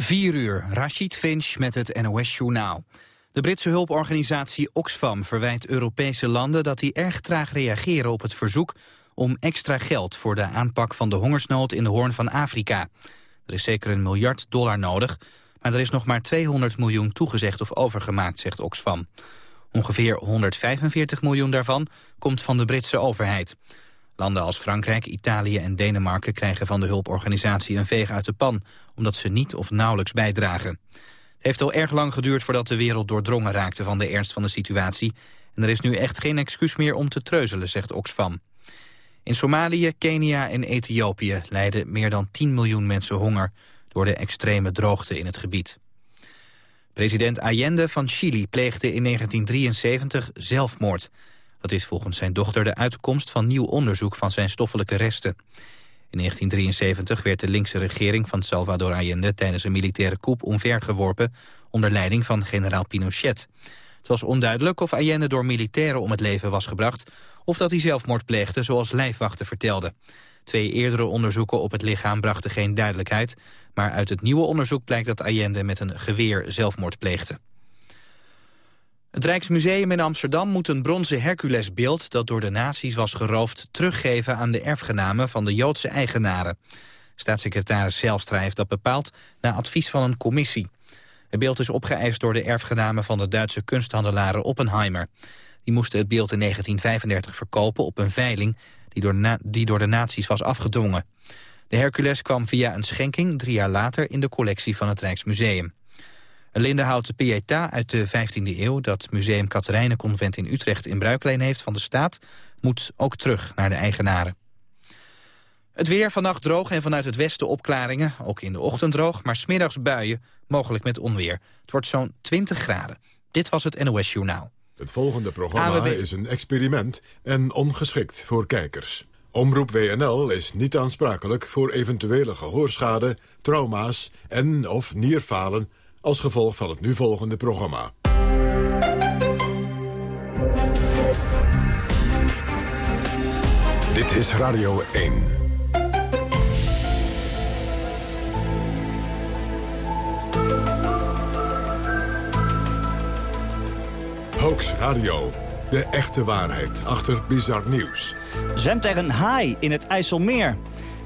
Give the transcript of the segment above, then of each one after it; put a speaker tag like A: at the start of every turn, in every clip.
A: 4 uur, Rashid Finch met het NOS-journaal. De Britse hulporganisatie Oxfam verwijt Europese landen dat die erg traag reageren op het verzoek om extra geld voor de aanpak van de hongersnood in de Hoorn van Afrika. Er is zeker een miljard dollar nodig, maar er is nog maar 200 miljoen toegezegd of overgemaakt, zegt Oxfam. Ongeveer 145 miljoen daarvan komt van de Britse overheid. Landen als Frankrijk, Italië en Denemarken krijgen van de hulporganisatie een veeg uit de pan, omdat ze niet of nauwelijks bijdragen. Het heeft al erg lang geduurd voordat de wereld doordrongen raakte van de ernst van de situatie. En er is nu echt geen excuus meer om te treuzelen, zegt Oxfam. In Somalië, Kenia en Ethiopië lijden meer dan 10 miljoen mensen honger door de extreme droogte in het gebied. President Allende van Chili pleegde in 1973 zelfmoord. Dat is volgens zijn dochter de uitkomst van nieuw onderzoek van zijn stoffelijke resten. In 1973 werd de linkse regering van Salvador Allende tijdens een militaire coup omvergeworpen onder leiding van generaal Pinochet. Het was onduidelijk of Allende door militairen om het leven was gebracht of dat hij zelfmoord pleegde zoals lijfwachten vertelden. Twee eerdere onderzoeken op het lichaam brachten geen duidelijkheid, maar uit het nieuwe onderzoek blijkt dat Allende met een geweer zelfmoord pleegde. Het Rijksmuseum in Amsterdam moet een bronzen Herculesbeeld... dat door de nazi's was geroofd, teruggeven aan de erfgenamen van de Joodse eigenaren. Staatssecretaris Zijlstra heeft dat bepaald na advies van een commissie. Het beeld is opgeëist door de erfgenamen van de Duitse kunsthandelaren Oppenheimer. Die moesten het beeld in 1935 verkopen op een veiling die door, die door de nazi's was afgedwongen. De Hercules kwam via een schenking drie jaar later in de collectie van het Rijksmuseum. Een lindenhouten pieta uit de 15e eeuw... dat museum Katerijnenconvent in Utrecht in bruikleen heeft van de staat... moet ook terug naar de eigenaren. Het weer vannacht droog en vanuit het westen opklaringen. Ook in de ochtend droog, maar smiddags buien, mogelijk met onweer. Het wordt zo'n 20 graden. Dit was het NOS Journaal.
B: Het volgende programma is een experiment en ongeschikt voor kijkers. Omroep WNL is niet aansprakelijk voor eventuele gehoorschade, trauma's en of nierfalen als gevolg van het nu volgende programma. Dit is Radio 1. Hoax Radio. De echte waarheid achter bizar nieuws.
C: Zwemt er een haai in het IJsselmeer?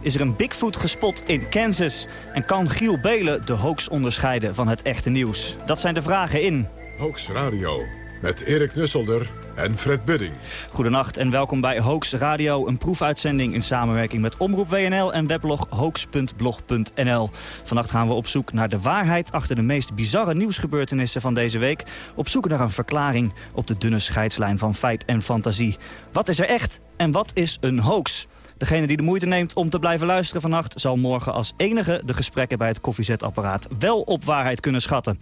C: Is er een Bigfoot gespot in Kansas? En kan Giel Belen de hoax onderscheiden van het echte nieuws? Dat zijn de vragen in...
B: Hoax Radio, met Erik Nusselder en Fred Budding.
C: Goedenacht en welkom bij Hoax Radio, een proefuitzending in samenwerking met Omroep WNL en weblog hoax.blog.nl. Vannacht gaan we op zoek naar de waarheid achter de meest bizarre nieuwsgebeurtenissen van deze week. Op zoek naar een verklaring op de dunne scheidslijn van feit en fantasie. Wat is er echt en wat is een hoax? Degene die de moeite neemt om te blijven luisteren vannacht... zal morgen als enige de gesprekken bij het koffiezetapparaat wel op waarheid kunnen schatten.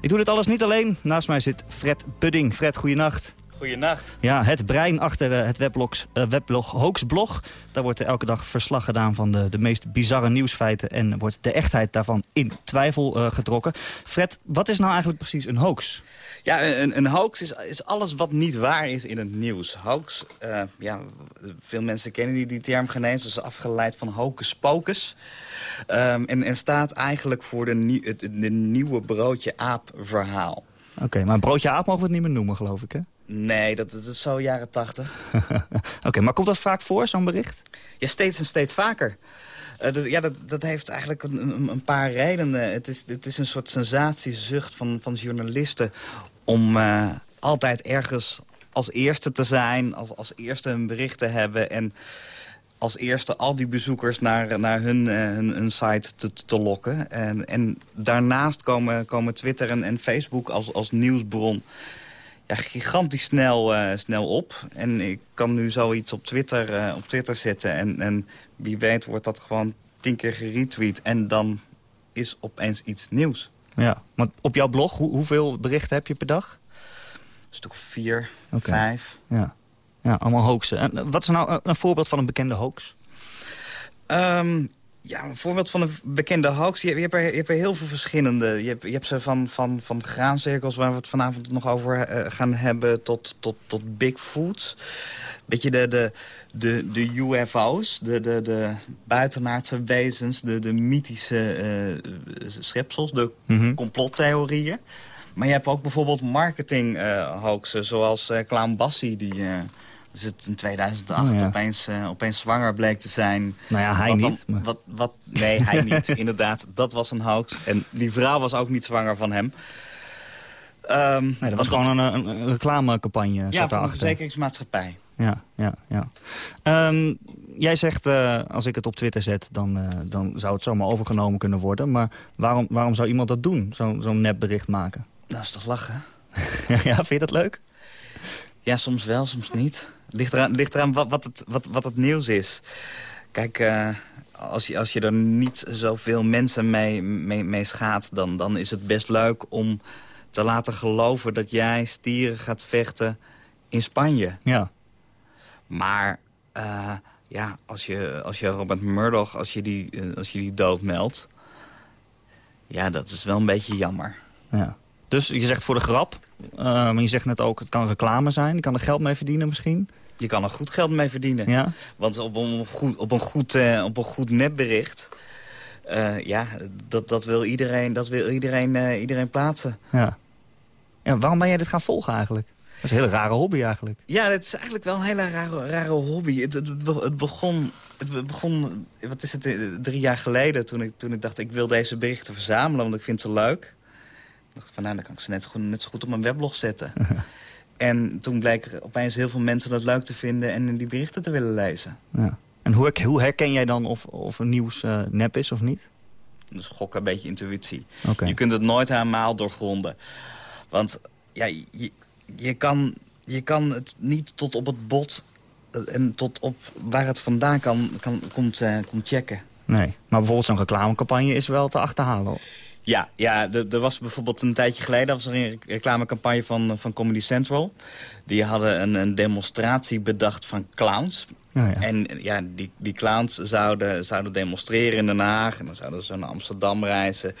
C: Ik doe dit alles niet alleen. Naast mij zit Fred Budding. Fred, goeienacht.
D: Goeienacht.
C: Ja, het brein achter uh, het weblog, uh, weblog Hoaxblog. Daar wordt er elke dag verslag gedaan van de, de meest bizarre nieuwsfeiten... en wordt de echtheid daarvan in twijfel uh, getrokken. Fred, wat is nou eigenlijk precies een hoax?
D: Ja, een, een hoax is, is alles wat niet waar is in het nieuws. Hoax, ja, veel mensen kennen die, die term geen eens. Dat is afgeleid van hocus pocus. Um, en, en staat eigenlijk voor de, het de nieuwe broodje aap verhaal.
C: Oké, okay, maar broodje aap mogen we het niet meer noemen, geloof ik, hè?
D: Nee, dat, dat is zo jaren tachtig.
C: Oké, maar komt dat vaak voor, zo'n bericht?
D: Ja, steeds en steeds vaker. Uh, dat, ja, dat, dat heeft eigenlijk een, een, paar redenen. Het is, het is een soort sensatiezucht van, van journalisten... om uh, altijd ergens als eerste te zijn, als, als eerste een bericht te hebben... en als eerste al die bezoekers naar, naar hun, uh, hun, hun, site te, te lokken. En, en daarnaast komen, komen Twitter en, en Facebook als, als nieuwsbron ja, gigantisch snel, uh, snel op. En ik kan nu zoiets op Twitter, uh, op Twitter zetten. En, en wie weet wordt dat gewoon tien keer geretweet. En dan is opeens iets nieuws.
C: Ja, maar op jouw blog, hoe, hoeveel berichten heb je per dag?
D: Een stuk vier, okay. vijf.
C: Ja. ja, allemaal hoaxen. En wat is nou een voorbeeld van een bekende hoax?
D: Um, Ja, een voorbeeld van een bekende hoax. Je, je, hebt, er, je hebt er heel veel verschillende. Je hebt, je hebt ze van, van, van graancirkels, waar we het vanavond nog over uh, gaan hebben... tot, tot, tot Bigfoot. Weet je, de, de, de, de UFO's, de, de, de buitenaardse wezens... de, de mythische uh, schepsels, de mm complottheorieën. Maar je hebt ook bijvoorbeeld marketing uh, hoaxen, zoals uh, Clown Bassi... die dus het in 2008 opeens, uh, opeens zwanger bleek te zijn.
C: Nou ja, hij niet.
D: Maar... Wat, wat, nee, hij niet. Inderdaad, dat was een hoax. En die vrouw was ook niet zwanger van hem.
C: Um, nee, dat was gewoon een, een, reclamecampagne.
D: Ja, van een verzekeringsmaatschappij.
C: Ja, ja, ja. Um, jij zegt, uh, als ik het op Twitter zet, dan, uh, dan zou het zomaar overgenomen kunnen worden. Maar waarom, waarom zou iemand dat doen, zo'n zo nepbericht maken?
D: Dat is toch lachen?
C: ja, vind je dat leuk?
D: Ja, soms wel, soms niet. Ligt eraan, ligt eraan wat, wat, het, wat, wat het nieuws is. Kijk, uh, als, je, als je er niet zoveel mensen mee, mee, mee schaadt... Dan, dan is het best leuk om te laten geloven dat jij stieren gaat vechten in Spanje.
C: Ja.
D: Maar uh, ja, als je, als je Robert Murdoch, als je die, uh, als je die doodmeldt... Ja, dat is wel een beetje jammer.
C: Ja. Dus je zegt voor de grap, uh, maar je zegt net ook, het kan reclame zijn. Je kan er geld mee verdienen misschien.
D: Je kan er goed geld mee verdienen.
C: Ja.
D: Want op een goed, op een goed, uh, op een goed nepbericht... Uh, ja, dat, dat wil iedereen, dat wil iedereen, uh, iedereen plaatsen.
C: Ja. ja. Waarom ben jij dit gaan volgen eigenlijk? Dat is een hele rare hobby eigenlijk.
D: Ja, het is eigenlijk wel een hele rare, rare hobby. Het, het, het, begon, het begon, wat is het, drie jaar geleden... Toen ik, toen ik dacht, ik wil deze berichten verzamelen, want ik vind ze leuk. Dacht van, nou, dan kan ik ze net, net zo goed op mijn weblog zetten. En toen bleek er opeens heel veel mensen dat leuk te vinden... en die berichten te willen lezen.
C: Ja. En hoe, hoe herken jij dan of, of een nieuws uh, nep is of niet?
D: Dus gok een beetje intuïtie. Okay. Je kunt het nooit helemaal doorgronden. Want ja, je, je, kan, je kan het niet tot op het bot... Eh, en tot op waar het vandaan kan, kan, komt, uh, komt checken.
C: Nee, maar bijvoorbeeld zo'n reclamecampagne is wel te achterhalen.
D: Ja, ja er, was bijvoorbeeld een tijdje geleden... was er een reclamecampagne van, van Comedy Central. Die hadden een, een demonstratie bedacht van clowns.
C: Oh ja.
D: En ja, die, die clowns zouden, zouden demonstreren in Den Haag. En dan zouden ze naar Amsterdam reizen.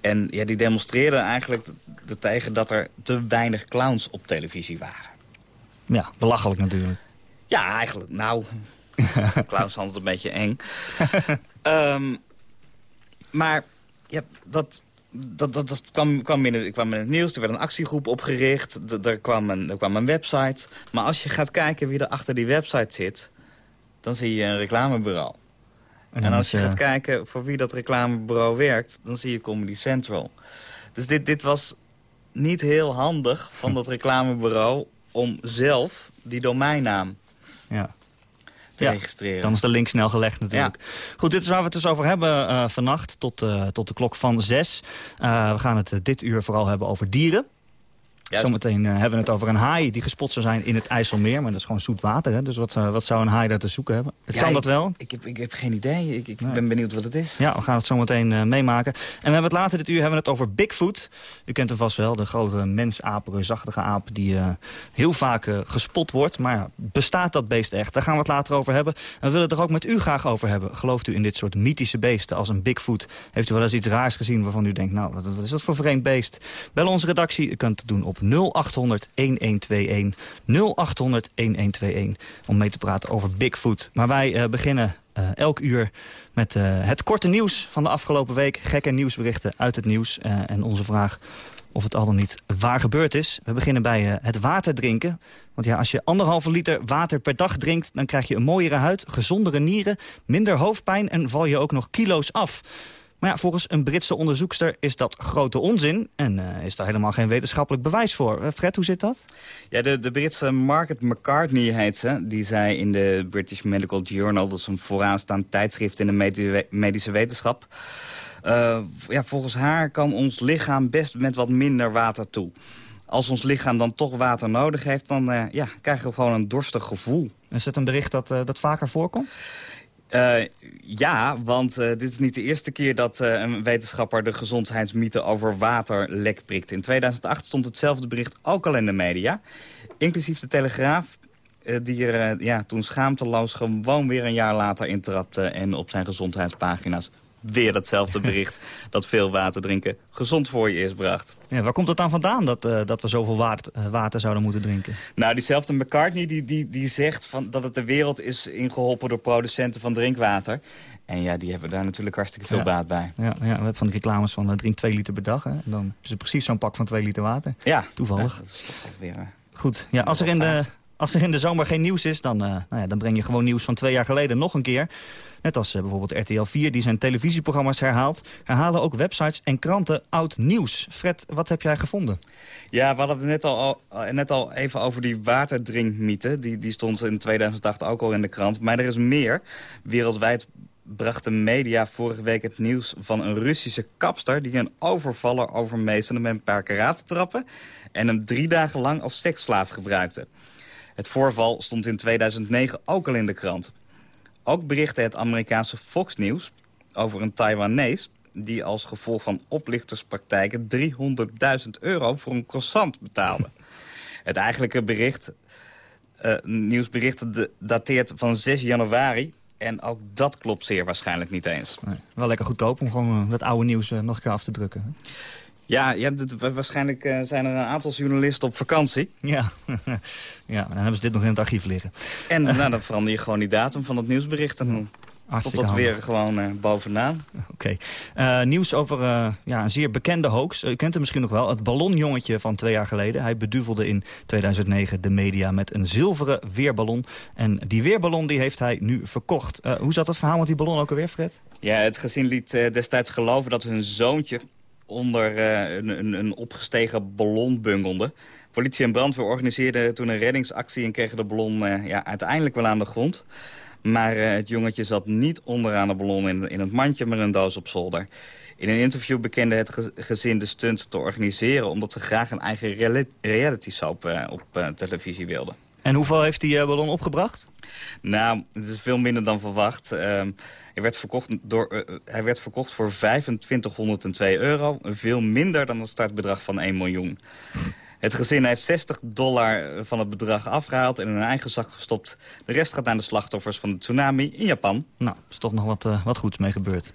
D: En ja, die demonstreerden eigenlijk tegen dat er te weinig clowns op televisie waren.
C: Ja, belachelijk natuurlijk.
D: Ja, eigenlijk. Nou, clowns altijd een beetje eng. um, maar ja, dat, dat, dat, dat kwam, kwam, in het, kwam in het nieuws. Er werd een actiegroep opgericht. Er kwam, een, er kwam een website. Maar als je gaat kijken wie er achter die website zit... dan zie je een reclamebureau. En, en als je, je gaat kijken voor wie dat reclamebureau werkt... dan zie je Comedy Central. Dus dit, dit was niet heel handig van dat reclamebureau... om zelf die domeinnaam
C: ja
D: te ja, registreren.
C: Dan is de link snel gelegd natuurlijk. Goed, dit is waar we het dus over hebben uh, vannacht tot, uh, tot de klok van zes. Uh, we gaan het dit uur vooral hebben over dieren. Juist. Zometeen uh, hebben we het over een haai die gespot zou zijn in het IJsselmeer. Maar dat is gewoon zoet water. Hè? Dus wat, uh, wat zou een haai daar te zoeken hebben? Het ja, kan
D: ik,
C: dat wel?
D: Ik heb, ik heb geen idee. Ik, ik nee. ben benieuwd wat het is.
C: Ja, we gaan het zometeen uh, meemaken. En we hebben het later dit uur hebben we het over Bigfoot. U kent hem vast wel. De grote mensaap, reusachtige aap die heel vaak gespot wordt. Maar ja, bestaat dat beest echt? Daar gaan we het later over hebben. En we willen het er ook met u graag over hebben. Gelooft u in dit soort mythische beesten als een Bigfoot? Heeft u wel eens iets raars gezien waarvan u denkt... nou, wat, wat is dat voor vreemd beest? Bel onze redactie. U kunt het doen op 0800 1121. 0800 1121 om mee te praten over Bigfoot. Maar wij uh, beginnen uh, elk uur met uh, het korte nieuws van de afgelopen week. Gekke nieuwsberichten uit het nieuws. en onze vraag of het al dan niet waar gebeurd is. We beginnen bij het water drinken. Want ja, als je anderhalve liter water per dag drinkt... dan krijg je een mooiere huid, gezondere nieren, minder hoofdpijn... en val je ook nog kilo's af. Maar ja, volgens een Britse onderzoekster is dat grote onzin... en uh, is daar helemaal geen wetenschappelijk bewijs voor. Uh, Fred, hoe zit dat?
D: Ja, de, de Britse Margaret McCartney heet ze. Die zei in de British Medical Journal... dat is een vooraanstaand tijdschrift in de medische wetenschap... Uh, ja, volgens haar kan ons lichaam best met wat minder water toe. Als ons lichaam dan toch water nodig heeft... dan ja, krijgen we gewoon een dorstig gevoel.
C: Is dat een bericht dat, dat vaker voorkomt?
D: Uh, ja, want uh, dit is niet de eerste keer dat uh, een wetenschapper de gezondheidsmythe over water lek prikt. In 2008 stond hetzelfde bericht ook al in de media. Inclusief de Telegraaf die er ja, toen schaamteloos gewoon weer een jaar later intrapte... en op zijn gezondheidspagina's weer datzelfde bericht... dat veel water drinken gezond voor je is bracht.
C: Ja, waar komt het dan vandaan dat, uh, dat we zoveel water, uh, water zouden moeten drinken?
D: Nou, diezelfde McCartney die, die, die zegt van, dat het de wereld is ingeholpen door producenten van drinkwater. En ja, die hebben daar natuurlijk hartstikke veel baat bij.
C: Ja, ja, we hebben van de reclames van uh, drink 2 liter per dag. Hè? En dan is het precies zo'n pak van 2 liter water. Ja. Toevallig. dat is toch weer... Goed, ja, als er in de... Als er in de zomer geen nieuws is, dan, nou ja, dan breng je gewoon nieuws van twee jaar geleden nog een keer. Net als eh, bijvoorbeeld RTL 4, die zijn televisieprogramma's herhaalt... herhalen ook websites en kranten oud nieuws. Fred, wat heb jij gevonden?
D: Ja, we hadden het net al, net al even over die waterdrinkmythe. Die, die stond in 2008 ook al in de krant. Maar er is meer. Wereldwijd bracht de media vorige week het nieuws van een Russische kapster... die een overvaller overmeesterde met een paar karatentrappen... en hem drie dagen lang als seksslaaf gebruikte. Het voorval stond in 2009 ook al in de krant. Ook berichtte het Amerikaanse Fox News over een Taiwanees... die als gevolg van oplichterspraktijken 300.000 euro voor een croissant betaalde. het eigenlijke bericht, uh, nieuwsbericht dateert van 6 januari... En ook dat klopt zeer waarschijnlijk niet eens.
C: Nee, wel lekker goedkoop om gewoon dat oude nieuws uh, nog een keer af te drukken.
D: Ja, ja waarschijnlijk uh, zijn er een aantal journalisten op vakantie.
C: Ja. ja, dan hebben ze dit nog in het archief liggen.
D: En nou, dan verander je gewoon die datum van het nieuwsbericht. En Hartstikke tot dat weer gewoon uh, bovenaan.
C: Oké. Okay. Uh, nieuws over uh, ja, een zeer bekende hoax. U kent hem misschien nog wel. Het ballonjongetje van twee jaar geleden. Hij beduvelde in 2009 de media met een zilveren weerballon. En die weerballon die heeft hij nu verkocht. hoe zat het verhaal met die ballon ook alweer, Fred?
D: Ja, het gezin liet destijds geloven dat hun zoontje onder uh, een, een, een, opgestegen ballon bungelde. Politie en brandweer organiseerden toen een reddingsactie... en kregen de ballon uh, ja, uiteindelijk wel aan de grond. Maar uh, het jongetje zat niet onderaan de ballon in, in het mandje... maar een doos op zolder. In een interview bekende het ge gezin de stunt te organiseren... omdat ze graag een eigen reality soap op televisie wilden.
C: En hoeveel heeft die ballon opgebracht?
D: Nou, het is veel minder dan verwacht. Hij werd verkocht, door, uh, hij werd verkocht voor 2502 euro. Veel minder dan het startbedrag van 1 miljoen. Het gezin heeft 60 dollar van het bedrag afgehaald en in een eigen zak gestopt. De rest gaat naar de slachtoffers van de tsunami in Japan.
C: Nou, is toch nog wat, uh, wat goeds mee gebeurd.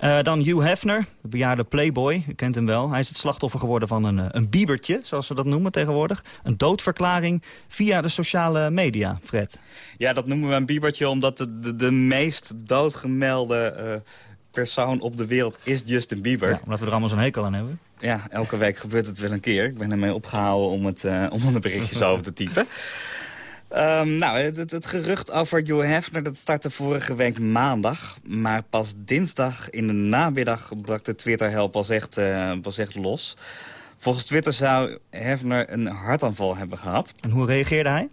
C: Uh, dan Hugh Hefner, de bejaarde playboy. U kent hem wel. Hij is het slachtoffer geworden van een, een biebertje, zoals we dat noemen tegenwoordig. Een doodverklaring via de sociale media, Fred.
D: Ja, dat noemen we een biebertje omdat de, de, de meest doodgemelde... Uh, persoon op de wereld is Justin Bieber. Ja,
C: omdat we er allemaal zo'n hekel aan hebben.
D: Ja, elke week gebeurt het wel een keer. Ik ben ermee opgehouden om, het, uh, om de berichtjes over te typen. Um, nou, het, het, gerucht over Joe Hefner dat startte vorige week maandag. Maar pas dinsdag in de namiddag brak de Twitter-help pas, echt, uh, pas echt los. Volgens Twitter zou Hefner een hartaanval hebben gehad.
C: En hoe reageerde hij?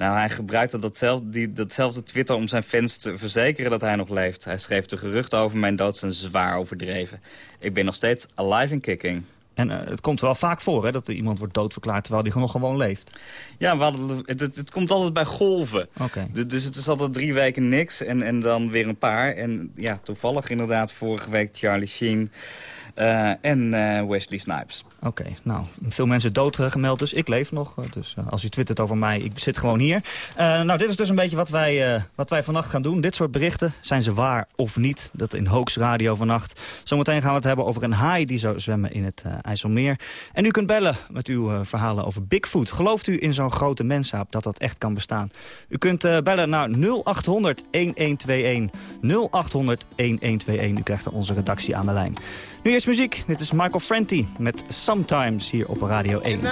D: Nou, hij gebruikte datzelfde, die, datzelfde Twitter om zijn fans te verzekeren dat hij nog leeft. Hij schreef de geruchten over mijn dood zijn zwaar overdreven. Ik ben nog steeds alive and kicking.
C: En uh, het komt wel vaak voor hè, dat er iemand wordt doodverklaard terwijl hij nog gewoon leeft.
D: Ja, we hadden, het, het, het, komt altijd bij golven.
C: Okay.
D: dus het is altijd drie weken niks en, en dan weer een paar. En ja, toevallig inderdaad vorige week Charlie Sheen... Uh, en uh, Wesley Snipes.
C: Oké, nou, veel mensen doodgemeld, dus ik leef nog. Dus uh, als u twittert over mij, ik zit gewoon hier. nou, dit is dus een beetje wat wij, wat wij vannacht gaan doen. Dit soort berichten, zijn ze waar of niet? Dat in Hoax Radio vannacht. Zometeen gaan we het hebben over een haai die zou zwemmen in het IJsselmeer. En u kunt bellen met uw verhalen over Bigfoot. Gelooft u in zo'n grote mensaap dat dat echt kan bestaan? U kunt bellen naar 0800 1121. 0800 1121. U krijgt onze redactie aan de lijn. Nu eerst muziek. Dit is Michael Franti met Sometimes hier op Radio 1. sometimes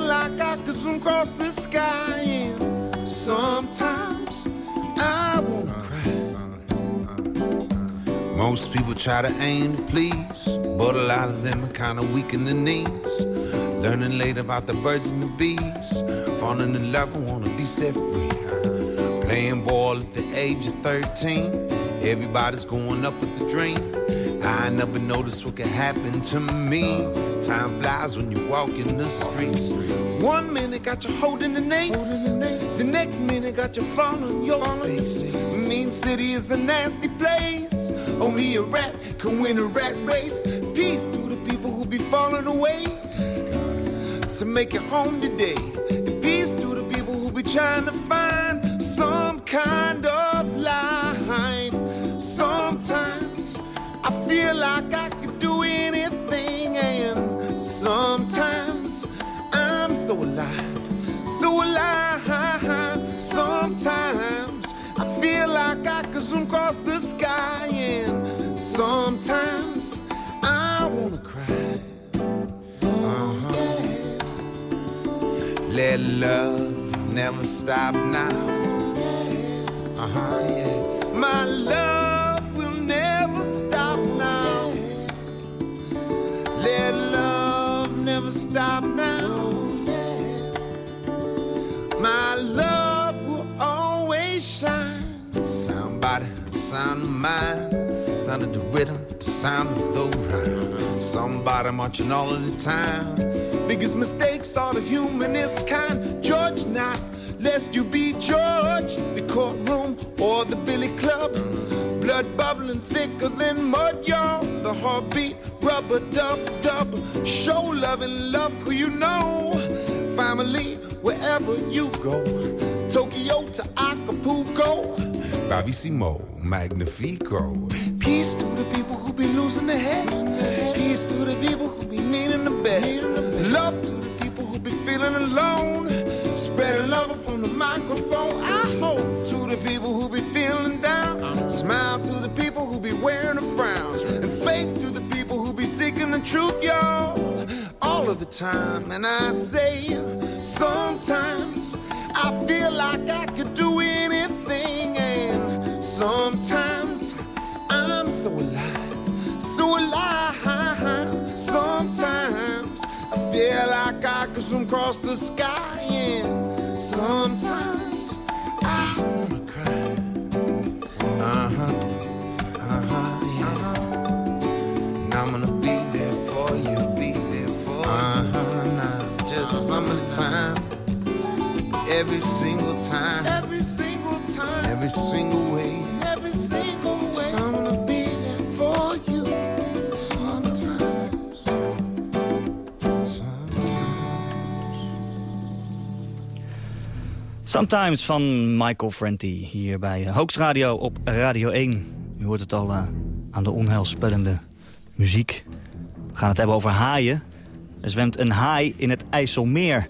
C: like sky I Most people try to aim to please, but a lot of them are kind of weak in the knees. Learning late about the birds and the bees, falling in love and wanna be set free. Playing ball at the age of 13, everybody's going up with the dream.
E: I never noticed what could happen to me. Time flies when you walk in the streets. One minute got you holding the nates. The next minute got you falling your face. Mean City is a nasty place. Only a rat can win a rat race. Peace to the people who be falling away. To make it home today. Peace to the people who be trying to find some kind of so alive, so alive. Sometimes I feel like I could zoom across the sky, and sometimes I wanna cry. Uh-huh. Let love never stop now. Uh-huh, yeah. My love will never stop now. Let love never stop now. Sound of mind, sound of the rhythm, sound of the rhyme. Somebody marching all of the time. Biggest mistakes are the humanist kind. Judge not, lest you be judged. The courtroom or the billy club. Blood bubbling thicker than mud, y'all. The heartbeat rubber dub dub. Show love and love who you know. Family, wherever you go. Tokyo to Acapulco. Bravissimo, magnifico. Peace to the people who be losing their head. Peace to the people who be needing a bed. Love to the people who be feeling alone. Spreading love upon the microphone. I hope to the people who be feeling down. Smile to the people who be wearing a frown. And faith to the people who be seeking the truth, y'all, all of the time. And I say, sometimes I feel like I could do anything, sometimes I'm so alive, so alive. Sometimes I feel like I could swim across the sky, and sometimes I wanna cry. Uh huh, uh huh, yeah. I'm gonna be there for you, be there for you. Uh huh, nah. just some of the time, every single time, every single time, every single
C: Sometimes. van Michael Franti hier bij Hoax Radio op Radio 1. U hoort het al uh, aan de onheilspellende muziek. We gaan het hebben over haaien. Er zwemt een haai in het IJsselmeer.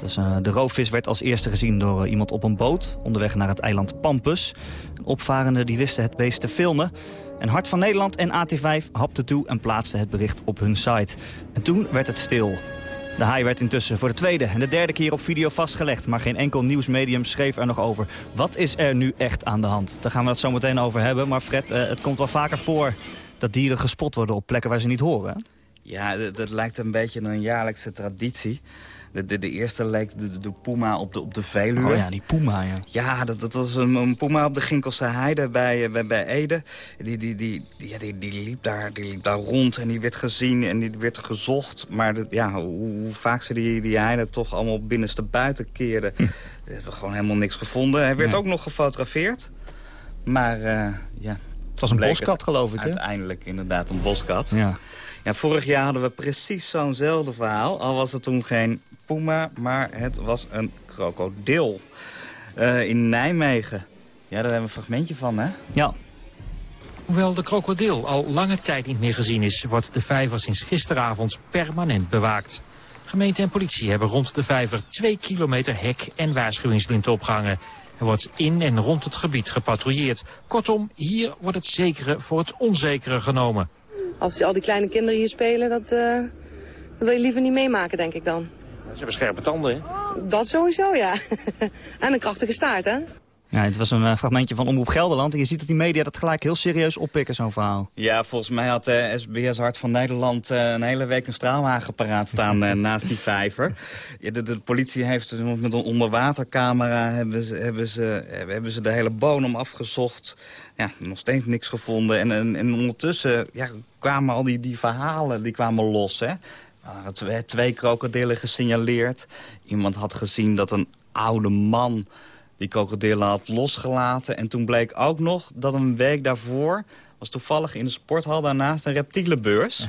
C: Dus, de roofvis werd als eerste gezien door iemand op een boot... onderweg naar het eiland Pampus. Opvarenden die wisten het beest te filmen. En Hart van Nederland en AT5 hapte toe en plaatste het bericht op hun site. En toen werd het stil. De haai werd intussen voor de tweede en de derde keer op video vastgelegd. Maar geen enkel nieuwsmedium schreef er nog over. Wat is er nu echt aan de hand? Daar gaan we het zo meteen over hebben. Maar Fred, uh, het komt wel vaker voor dat dieren gespot worden op plekken waar ze niet horen.
D: Ja, dat lijkt een beetje een jaarlijkse traditie. De, de, de, eerste leek de, de, Puma op de, op de Veluwe.
C: Oh ja, die Puma, ja.
D: Ja, dat, dat was een, een Puma op de Ginkelse Heide bij, eh, bij, bij Ede. Die, die, die, die, ja, die, die, liep daar, die liep daar rond en die werd gezien en die werd gezocht. Maar dat, ja, hoe, hoe, vaak ze die, die heide toch allemaal binnenste buiten keerden... Hm. hebben we gewoon helemaal niks gevonden. Hij werd ook nog gefotografeerd. Maar uh, ja...
C: Het was een boskat, geloof ik, hè?
D: Uiteindelijk inderdaad een boskat.
C: Ja.
D: Ja, vorig jaar hadden we precies zo'nzelfde verhaal. Al was het toen geen puma, maar het was een krokodil. Uh, in Nijmegen. Ja, daar hebben we een fragmentje van, hè?
C: Ja.
F: Hoewel de krokodil al lange tijd niet meer gezien is... wordt de vijver sinds gisteravond permanent bewaakt. Gemeente en politie hebben rond de vijver twee kilometer hek en waarschuwingslinten opgehangen. Er wordt in en rond het gebied gepatrouilleerd. Kortom, hier wordt het zekere voor het onzekere genomen.
G: Als al die kleine kinderen hier spelen, dat, uh, dat wil je liever niet meemaken, denk ik dan.
F: Ze hebben scherpe tanden, hè?
G: Dat sowieso, ja. en een krachtige staart, hè?
C: Ja, het was een uh, fragmentje van Omroep Gelderland. En je ziet dat die media dat gelijk heel serieus oppikken, zo'n verhaal.
D: Ja, volgens mij had uh, SBS Hart van Nederland uh, een hele week een straalwagen paraat staan naast die vijver. Ja, de, de, politie heeft met een onderwatercamera hebben ze, hebben, ze, hebben ze de hele bodem afgezocht. Ja, nog steeds niks gevonden. En, en, en ondertussen ja, kwamen al die, die verhalen die kwamen los, hè. Er twee, twee krokodillen gesignaleerd. Iemand had gezien dat een oude man die krokodillen had losgelaten. En toen bleek ook nog dat een week daarvoor... was toevallig in de sporthal daarnaast een reptielenbeurs...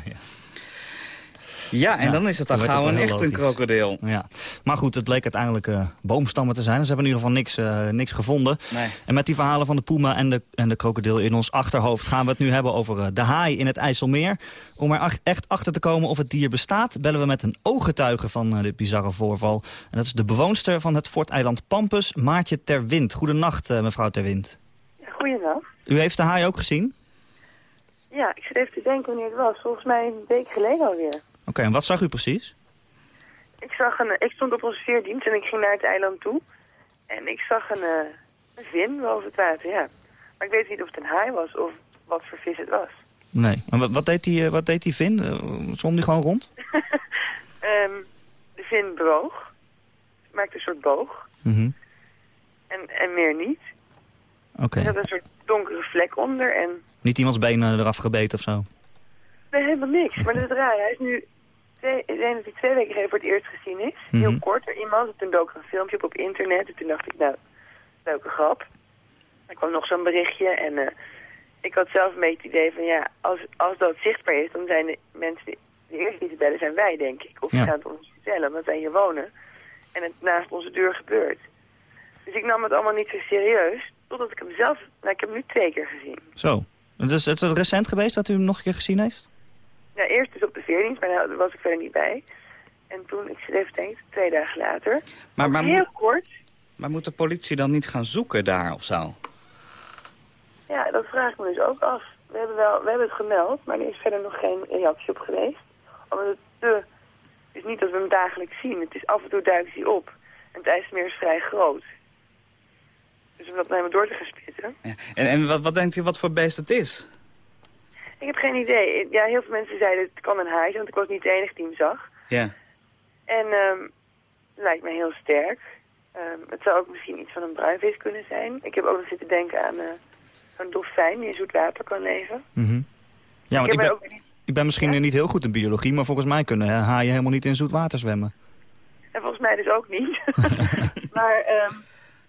D: Ja, en dan is het dan gauw een echt een krokodil.
C: Ja. Maar goed, het bleek uiteindelijk uh, boomstammen te zijn. Ze hebben in ieder geval niks, uh, niks gevonden.
D: Nee.
C: En met die verhalen van de puma en de, en de krokodil in ons achterhoofd... gaan we het nu hebben over uh, de haai in het IJsselmeer. Om er echt achter te komen of het dier bestaat... bellen we met een ooggetuige van dit bizarre voorval. En dat is de bewoonster van het forteiland Pampus, Maartje Terwind. Goedenacht, mevrouw Terwind.
H: Ja, goedenacht.
C: U heeft de haai ook gezien?
H: Ja, ik zit even te denken wanneer het was. Volgens mij een week geleden alweer.
C: Oké, en wat zag u precies?
H: Ik, zag een, ik stond op onze veerdienst en ik ging naar het eiland toe. En ik zag een, een vin boven het water, ja. Maar ik weet niet of het een haai was of wat voor vis het was.
C: Nee, en wat, wat deed die, uh, wat deed die vin? Uh, zwom die gewoon rond?
H: um, de vin bewoog. Maakte een soort boog.
C: Mm
H: en, en meer niet.
C: Oké. Okay.
H: Er zat een soort donkere vlek onder en...
C: Niet iemands benen eraf gebeten of zo?
H: Nee, helemaal niks. Maar dat is raar. Hij is nu twee, ik denk dat hij twee weken geleden voor het eerst gezien is. Heel
C: Mhm.
H: kort door iemand. Toen dook er een filmpje op op internet. En toen dacht ik, nou, leuke grap. Er kwam nog zo'n berichtje. En eh, ik had zelf een beetje het idee van, ja, als, als dat zichtbaar is, dan zijn de mensen die de eerste die te bellen zijn wij, denk ik. Of die
C: Ja.
H: gaan het ons vertellen, omdat wij hier wonen. En het naast onze deur gebeurt. Dus ik nam het allemaal niet zo serieus. Totdat ik hem zelf, nou, ik heb hem nu twee keer gezien.
C: Zo. Dus het is recent geweest dat u hem nog een keer gezien heeft?
H: Ja, eerst dus veerdienst, maar daar was ik verder niet bij. En toen, ik zit even te denken, twee dagen later.
D: Maar, maar,
H: heel
D: moet,
H: kort.
D: maar moet de politie dan niet gaan zoeken daar of zo?
H: Ja, dat vraag ik me dus ook af. We hebben, wel, we hebben het gemeld, maar er is verder nog geen reactie op geweest. Omdat het te... Het is niet dat we hem dagelijks zien. Het is af en toe duikt hij op. En het IJsselmeer is vrij groot. Dus om dat alleen door te gaan spitten.
D: Ja. En, en wat, wat denkt u wat voor beest het is?
H: Ik heb geen idee. Ja, heel veel mensen zeiden het kan een haai zijn, want ik was niet de enige die hem zag.
D: Ja.
H: En ehm lijkt me heel sterk. Ehm, het zou ook misschien iets van een bruinvis kunnen zijn. Ik heb ook nog zitten denken aan eh zo'n dolfijn die in zoet water kan leven.
C: Mhm. Ja, want
H: ik
C: ik ben,
H: ook niet...
C: ik ben misschien
H: Ja?
C: niet heel goed in biologie... maar volgens mij kunnen hè, haaien helemaal niet in zoet water zwemmen.
H: En volgens mij dus ook niet. maar ehm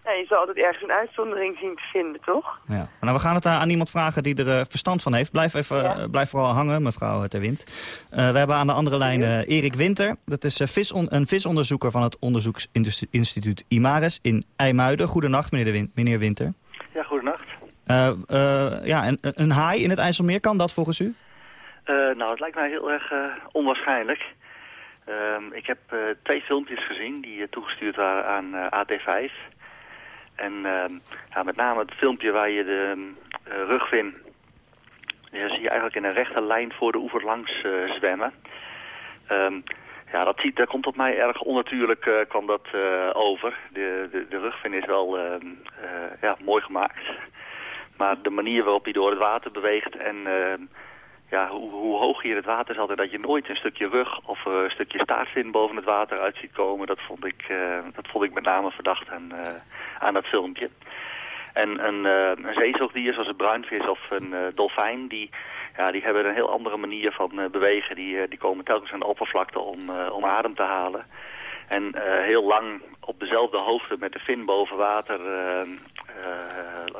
H: ja, je zal altijd ergens een uitzondering zien te vinden, toch?
C: Ja. Maar Nou, we gaan het aan aan iemand vragen die er eh, verstand van heeft. Blijf, even,
H: Ja.
C: eh, blijf vooral hangen, mevrouw Ter Wind. Eh, we hebben aan de andere lijn eh, Erik Winter. Dat is eh, vison een visonderzoeker van het onderzoeksinstituut IMARES in IJmuiden. Goedenacht, meneer, de Win meneer Winter.
I: Ja, goedenacht.
C: Eh, eh, ja, een, een haai in het IJsselmeer, kan dat volgens u?
I: Eh, nou, het lijkt mij heel erg eh, onwaarschijnlijk. Ehm, ik heb eh, twee filmpjes gezien die eh, toegestuurd waren aan eh, AT5. En ehm, ja, met name het filmpje waar je de eh, rugvin... Die zie je eigenlijk in een rechte lijn voor de oever langs eh, zwemmen. Ehm, ja, dat, ziet, dat komt op mij erg onnatuurlijk eh, kwam dat eh, over. De, de, de rugvin is wel ehm, ja, mooi gemaakt. Maar de manier waarop hij door het water beweegt en ehm, ja, hoe, hoe hoog in het water zat... en dat je nooit een stukje rug of eh, een stukje staartvin boven het water uit ziet komen... dat vond ik, eh, dat vond ik met name verdacht aan, eh, aan dat filmpje. En een, een zoals een bruinvis of een dolfijn... Die, ja, die hebben een heel andere manier van bewegen. Die, die komen telkens aan de oppervlakte om, om adem te halen. En heel lang op dezelfde hoogte met de fin boven water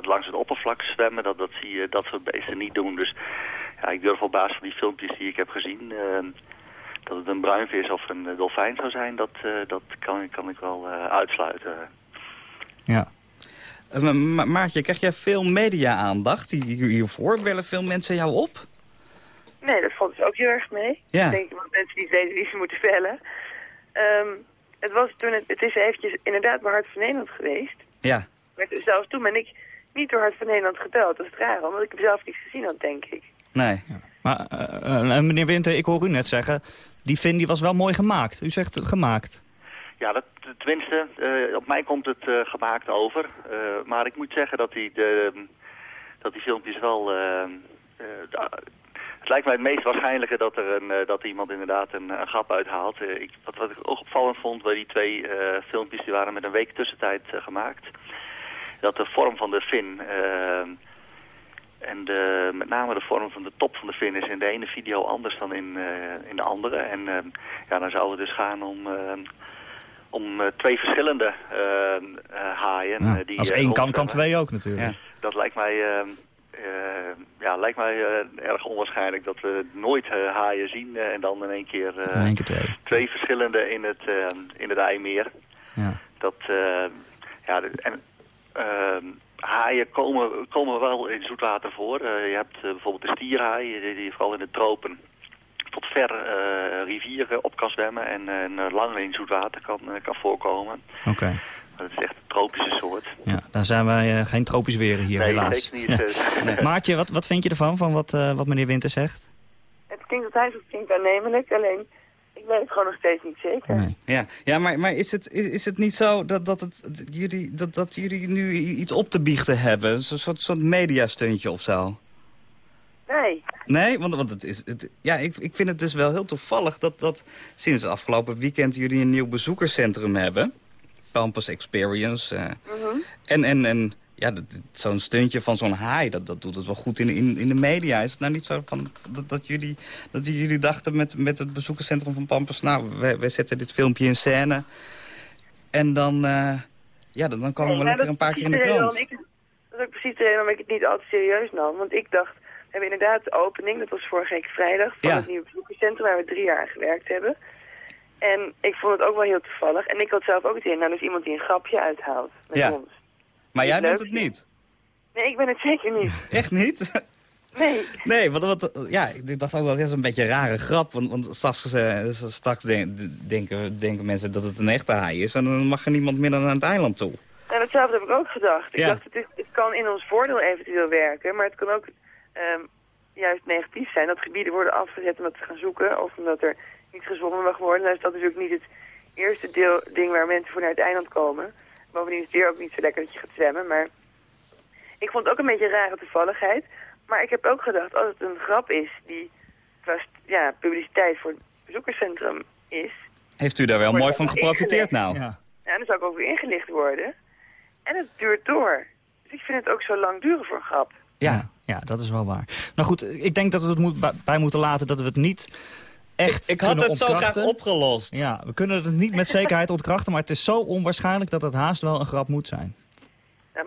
I: langs het oppervlak zwemmen. Dat, dat zie je dat soort beesten niet doen. Dus ja, ik durf op basis van die filmpjes die ik heb gezien... eh, dat het een bruinvis of een eh, dolfijn zou zijn, dat, eh, dat kan, kan ik wel eh, uitsluiten.
C: Ja.
D: Ma Ma- Maartje, krijg jij veel media-aandacht hier- hiervoor? Bellen veel mensen jou op?
H: Nee, dat valt dus ook heel erg mee.
D: Ja.
H: Ik denk dat mensen niet weten wie ze moeten bellen. Ehm, het, was toen het, het is eventjes inderdaad bij Hart van Nederland geweest.
D: Ja.
H: Maar zelfs toen ben ik niet door Hart van Nederland gebeld. Dat is het raar, omdat ik hem zelf niet gezien had, denk ik.
D: Nee.
C: Maar eh, eh, meneer Winter, ik hoor u net zeggen... die vin die was wel mooi gemaakt. U zegt gemaakt.
I: Ja, dat, tenminste, op mij komt het gemaakt over. maar ik moet zeggen dat die, de, dat die filmpjes wel... het lijkt mij het meest waarschijnlijke dat, er een, dat iemand inderdaad een, een grap uithaalt. ik, wat, wat ik ook opvallend vond bij die twee filmpjes, die waren met een week tussentijd gemaakt. Dat de vorm van de fin en de, met name de vorm van de top van de fin is in de ene video anders dan in, uh, in de andere. En uh, ja, dan zou het dus gaan om, uh, om twee verschillende haaien.
C: Ja, die, als één kan, kan twee ook natuurlijk. Ja.
I: Dat lijkt mij, ja, lijkt mij erg onwaarschijnlijk dat we nooit haaien zien en dan in één keer,
C: in één keer twee.
I: twee verschillende in het, in het IJmeer. Ja. Dat, ja, en, haaien komen, komen wel in zoetwater voor. Uh, je hebt uh, bijvoorbeeld de stierhaai, die, die, vooral in de tropen tot ver uh, rivieren op kan zwemmen en, en lang in zoetwater kan, kan voorkomen.
C: Oké. Okay.
I: Dat is echt een tropische soort.
C: Ja, daar zijn wij geen tropisch weer hier
I: nee,
C: helaas.
I: Nee, zeker niet.
C: Maartje, wat, wat vind je ervan, van wat, wat meneer Winter zegt?
H: Het klinkt dat hij zo klinkt aannemelijk, alleen weet het gewoon nog steeds niet zeker.
D: Ja, ja maar, maar is, het, is, is het niet zo dat, dat, het, jullie, dat, dat jullie nu iets op te biechten hebben? Een soort, soort mediastuntje of zo?
H: Nee.
D: Nee, want, want het is, het, ja, ik, ik vind het dus wel heel toevallig dat, dat sinds het afgelopen weekend jullie een nieuw bezoekerscentrum hebben. Campus Experience. Uh, en, en, en ja, zo'n stuntje van zo'n haai, dat, dat doet het wel goed in, in, in de media. Is het nou niet zo van, dat, dat, jullie, dat jullie dachten met, met het bezoekerscentrum van Pampers... nou, wij, zetten dit filmpje in scène en dan, uh, ja, dan, dan komen we lekker een paar keer in de krant.
H: Ik, dat is ook precies de reden waarom ik het niet altijd serieus nam. Want ik dacht, we hebben inderdaad de opening, dat was vorige week vrijdag... van het nieuwe bezoekerscentrum waar we drie jaar aan gewerkt hebben... En ik vond het ook wel heel toevallig. En ik had zelf ook het in. Nou, dus iemand die een grapje uithaalt met ja. ons.
D: Maar jij bent het niet?
H: Nee, ik ben het zeker niet.
D: Echt niet?
H: Nee.
D: Nee, want, wat, ja, ik dacht ook wel, dat is een beetje een rare grap. Want, want straks, uh, straks denken, denken mensen dat het een echte haai is. En dan mag er niemand meer naar het eiland toe.
H: Ja, datzelfde heb ik ook gedacht. Ik dacht, het, is, het kan in ons voordeel eventueel werken. Maar het kan ook um, juist negatief zijn. Dat gebieden worden afgezet omdat ze gaan zoeken. Of omdat er niet gezwommen mag worden. Dan is dat natuurlijk niet het eerste deel, ding waar mensen voor naar het eiland komen. Bovendien is het weer ook niet zo lekker dat je gaat zwemmen. Maar ik vond het ook een beetje een rare toevalligheid. Maar ik heb ook gedacht, als het een grap is die vast, ja, publiciteit voor het bezoekerscentrum is...
D: Heeft u daar wel mooi van geprofiteerd nou? Ja.
H: ja, dan zou ik ook weer ingelicht worden. En het duurt door. Dus ik vind het ook zo lang duren voor een grap.
C: Ja, ja, dat is wel waar. Nou goed, ik denk dat we het moet, bij moeten laten dat we het niet echt
D: Ik, ik had het zo graag opgelost.
C: Ja, we kunnen het niet met zekerheid ontkrachten, maar het is zo onwaarschijnlijk dat het haast wel een grap moet zijn.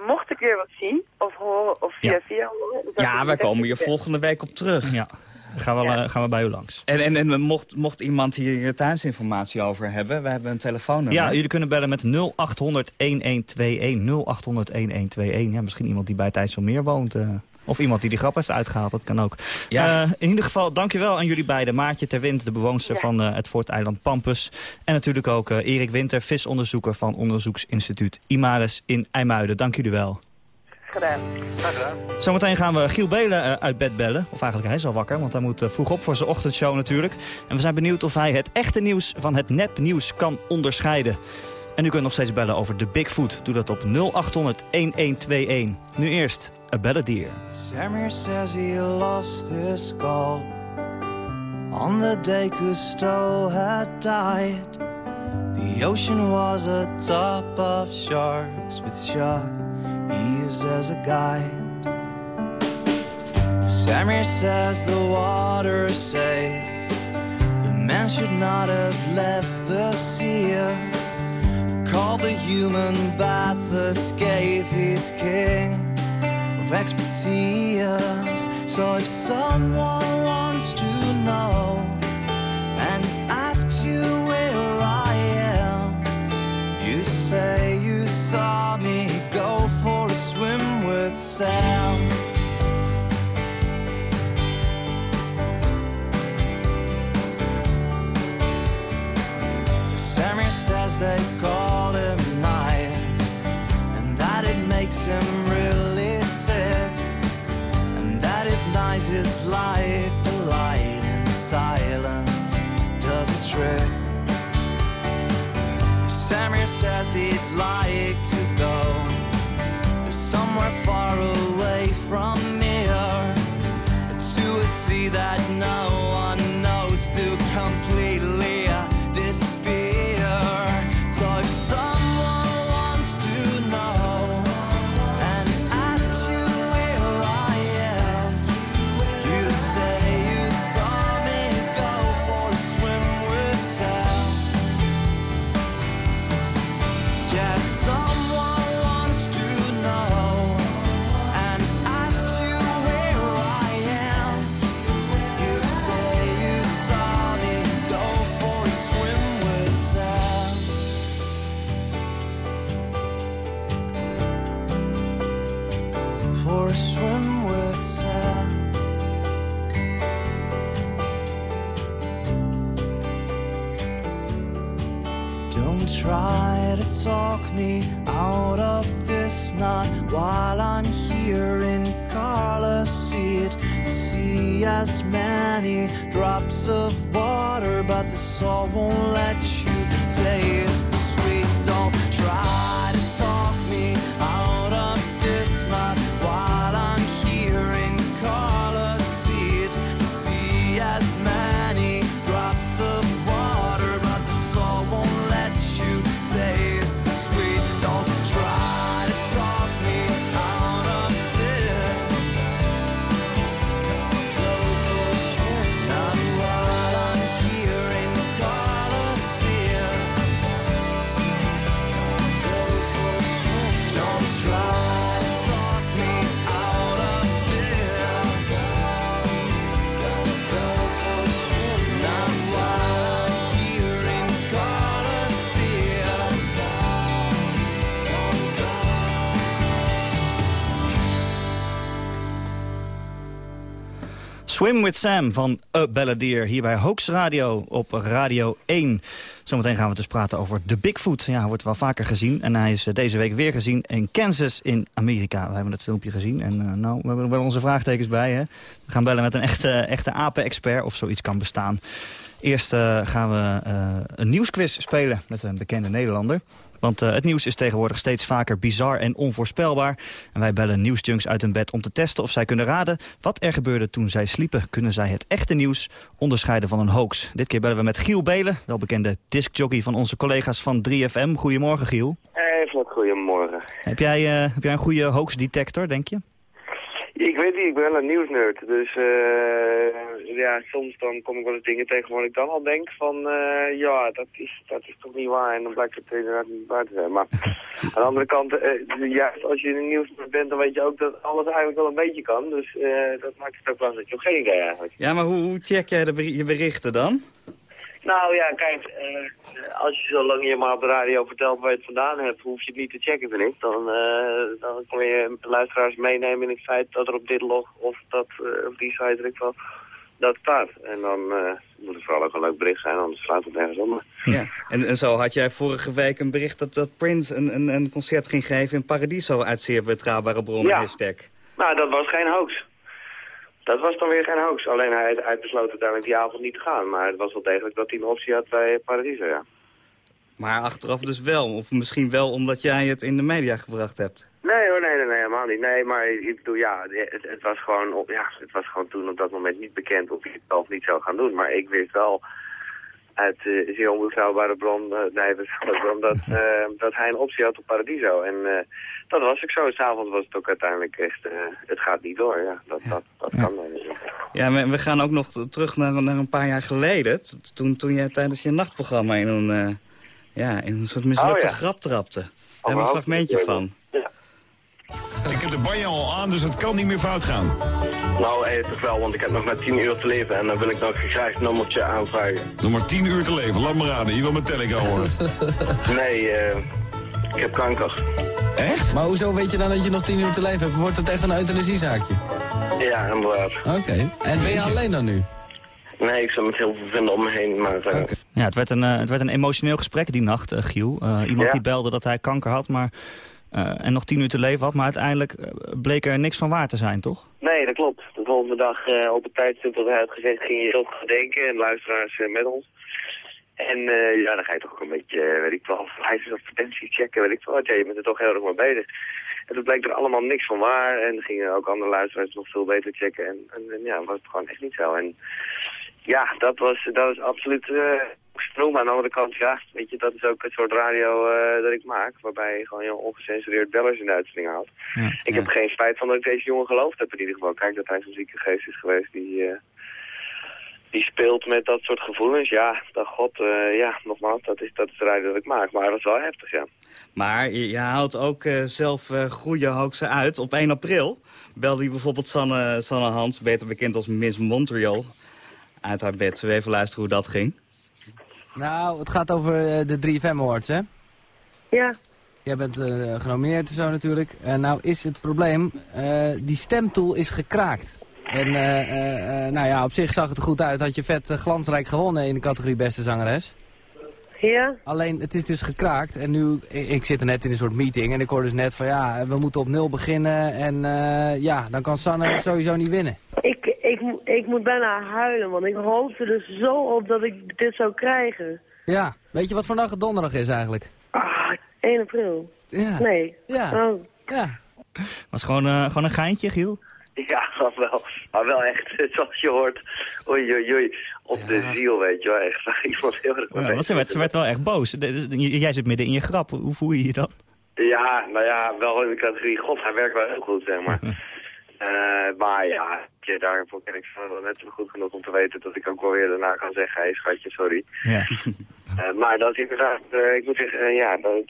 H: Mocht ik weer wat zien, of horen, of via via
D: horen... Ja, wij komen hier volgende week op terug.
C: Ja. Gaan we, ja. gaan we bij u langs.
D: En, en, en mocht, mocht iemand hier thuisinformatie over hebben, we hebben een telefoonnummer.
C: Ja, jullie kunnen bellen met 0800 1121. 0800 1121. Ja, misschien iemand die bij meer woont. Uh. Of iemand die die grap heeft uitgehaald, dat kan ook. Ja. Uh, in ieder geval, dankjewel aan jullie beiden. Maartje ter Wind, de bewoonster van uh, het Eiland Pampus. En natuurlijk ook uh, Erik Winter, visonderzoeker van onderzoeksinstituut Imaris in IJmuiden. Dank jullie wel.
H: Gedaan.
I: gedaan.
C: Zometeen gaan we Giel Belen uit bed bellen. Of eigenlijk hij is al wakker, want hij moet vroeg op voor zijn ochtendshow natuurlijk. En we zijn benieuwd of hij het echte nieuws van het nepnieuws kan onderscheiden. En u kunt nog steeds bellen over de Bigfoot. Doe dat op 0800 1121. Nu eerst A Balladeer.
J: Samir says he lost his skull On the day Cousteau had died The ocean was a top of sharks With shark Eves as a guide. Samir says the water is safe. The man should not have left the sea. Call the human bath escape. He's king expertise. So if someone wants to know and asks you where i am you say you saw me go for a swim with sam life, the light and silence does a trick. Samuel he'd like to Don't try to talk me out of this, not while I'm here in Carla. See see as many drops of water, but the salt won't let you taste the sweet. Don't try to talk Swim
C: with Sam van A Balladeer hier bij Hoax Radio op Radio 1. Zometeen gaan we dus praten over de Bigfoot. Ja, hij wordt wel vaker gezien en hij is eh, deze week weer gezien in Kansas in Amerika. We hebben het filmpje gezien en eh, nou, we hebben wel onze vraagtekens bij. Hè? We gaan bellen met een echte, echte apen-expert of zoiets kan bestaan. Eerst eh, gaan we een nieuwsquiz spelen met een bekende Nederlander. Want eh, het nieuws is tegenwoordig steeds vaker bizar en onvoorspelbaar. En wij bellen nieuwsjunks uit hun bed om te testen of zij kunnen raden... wat er gebeurde toen zij sliepen. Kunnen zij het echte nieuws onderscheiden van een hoax? Dit keer bellen we met Giel Belen, welbekende discjockey van onze collega's van 3FM. Goedemorgen, Giel.
K: Even goedemorgen.
C: Heb jij, eh, heb jij een goede hoax-detector, denk je?
K: Ik weet niet, ik ben wel een nieuwsnerd. Dus eh, ja, soms dan kom ik wel eens dingen tegen waar ik dan al denk van... eh, ja, dat is, dat is toch niet waar. En dan blijkt het inderdaad niet waar te zijn. Maar aan de andere kant, eh, juist als je een nieuwsnerd bent... dan weet je ook dat alles eigenlijk wel een beetje kan. Dus dat maakt het ook wel dat je geen idee eigenlijk.
D: Ja, maar hoe, hoe check jij de je berichten dan?
K: Nou ja, kijk, eh, als je zo lang je maar op de radio vertelt waar je het vandaan hebt, hoef je het niet te checken, vind ik. Dan, eh, dan kon je luisteraars meenemen in het feit dat er op dit log of dat, eh, op die site, weet ik wel, dat staat. En dan moet het vooral ook een leuk bericht zijn, anders slaat het nergens om.
D: Ja. En, en zo had jij vorige week een bericht dat, dat Prince een, een, een concert ging geven in Paradiso uit zeer betrouwbare bronnen,
K: Ja.
D: hashtag.
K: Nou, dat was geen hoax. Dat was dan weer geen hoax. Alleen hij, hij besloot uiteindelijk die avond niet te gaan. Maar het was wel degelijk dat hij een optie had bij Paradiso, ja.
D: Maar achteraf dus wel. Of misschien wel omdat jij het in de media gebracht hebt.
K: Nee hoor, nee, nee, nee, helemaal niet. Nee, maar ik bedoel, ja, het, het was gewoon, op, ja, het was gewoon toen op dat moment niet bekend of hij het wel of niet zou gaan doen. Maar ik wist wel uit uh, zeer onbetrouwbare bron, uh, nee, betrouwbare bron dat, uh, dat hij een optie had op Paradiso. En uh, dat was ook zo. S'avonds was het ook uiteindelijk echt, uh, het gaat niet door. Ja, dat, dat, dat
D: Ja.
K: kan dan niet.
D: Ja, maar we gaan ook nog terug naar, naar een paar jaar geleden. Toen, toen jij tijdens je nachtprogramma in een, eh, ja, in een soort mislukte
K: Oh, ja.
D: grap trapte. Daar
K: Oh,
D: hebben we een fragmentje van.
L: Ik heb de banja al aan, dus het kan niet meer fout gaan.
K: Nou, toch wel, want ik heb nog maar 10 uur te leven en dan wil ik nog graag het nummertje aanvragen.
L: Nog maar 10 uur te leven, laat me raden. Je wil Metallica horen.
K: Nee, eh, ik heb kanker.
L: Echt?
M: Maar hoezo weet je dan dat je nog tien uur te leven hebt? Wordt het echt een euthanasiezaakje?
K: Ja, inderdaad.
M: Oké. En ben je alleen dan nu?
K: Nee, ik zat met heel veel vrienden om me heen, maar... eh,
C: Ja, het werd een, eh, het werd een emotioneel gesprek die nacht, Giel. Eh, iemand
K: Ja.
C: die belde dat hij kanker had maar, en nog tien uur te leven had. Maar uiteindelijk eh, bleek er niks van waar te zijn, toch?
K: Nee, dat klopt. De volgende dag eh, op het tijdstip dat hij had gezegd ging je heel goed denken en luisteraars eh, met ons. En ja, dan ga je toch een beetje, weet ik wel, advertenties checken, weet ik wel. Ja, je bent er toch heel erg mee bezig. En toen bleek er allemaal niks van waar. En gingen ook andere luisteraars nog veel beter checken. En, en, ja, was het gewoon echt niet zo. En ja, dat was, dat was absoluut stroom. Aan de andere kant, ja, weet je, dat is ook het soort radio uh, dat ik maak. Waarbij je gewoon heel ongecensureerd bellers in de uitzending haalt. Ja, ik heb geen spijt van dat ik deze jongen geloofd heb in ieder geval. Kijk, dat hij zo'n zieke geest is geweest die... Uh, die speelt met dat soort gevoelens. Ja, dat god, uh, ja, nogmaals, dat is, dat is de rijden dat ik maak. Maar dat is wel heftig, ja.
D: Maar je, je haalt ook uh, zelf uh, goede hoaxen uit. Op 1 april belde je bijvoorbeeld Sanne, Sanne Hans, beter bekend als Miss Montreal, uit haar bed. Zullen we even luisteren hoe dat ging?
M: Nou, het gaat over de 3FM Awards, hè?
H: Ja.
M: Jij bent genomineerd zo natuurlijk. En nou is het probleem, die stemtool is gekraakt. En uh, uh, nou ja, op zich zag het er goed uit. Had je vet glansrijk gewonnen in de categorie beste zangeres.
H: Ja.
M: Alleen, het is dus gekraakt. En nu, ik zit er net in een soort meeting. En ik hoor dus net van, ja, we moeten op nul beginnen. En ja, dan kan Sanne sowieso niet winnen.
H: Ik, ik, ik moet bijna huilen, want ik hoopte er zo op dat ik dit zou krijgen.
M: Ja. Weet je wat vandaag donderdag is eigenlijk?
H: Ah, 1 april.
M: Ja.
H: Nee.
M: Ja.
H: Oh.
M: Ja.
C: Was gewoon, gewoon een geintje, Giel?
K: Ja, wel. Maar wel echt, zoals je hoort, oei oei oei, op de ziel, weet je wel. Echt, ik vond heel erg
C: ja, want ze werd, ze werd wel echt boos. Jij zit midden in je grap. Hoe voel je je dan?
K: Ja, nou ja, wel in de categorie, god, hij werkt wel heel goed, zeg maar. uh, maar ja, daarvoor ken ik wel net zo goed genoeg om te weten dat ik ook wel weer daarna kan zeggen, hé hey, schatje, sorry.
C: Ja.
K: uh, maar dat is inderdaad, uh, ik moet zeggen, ja, dat,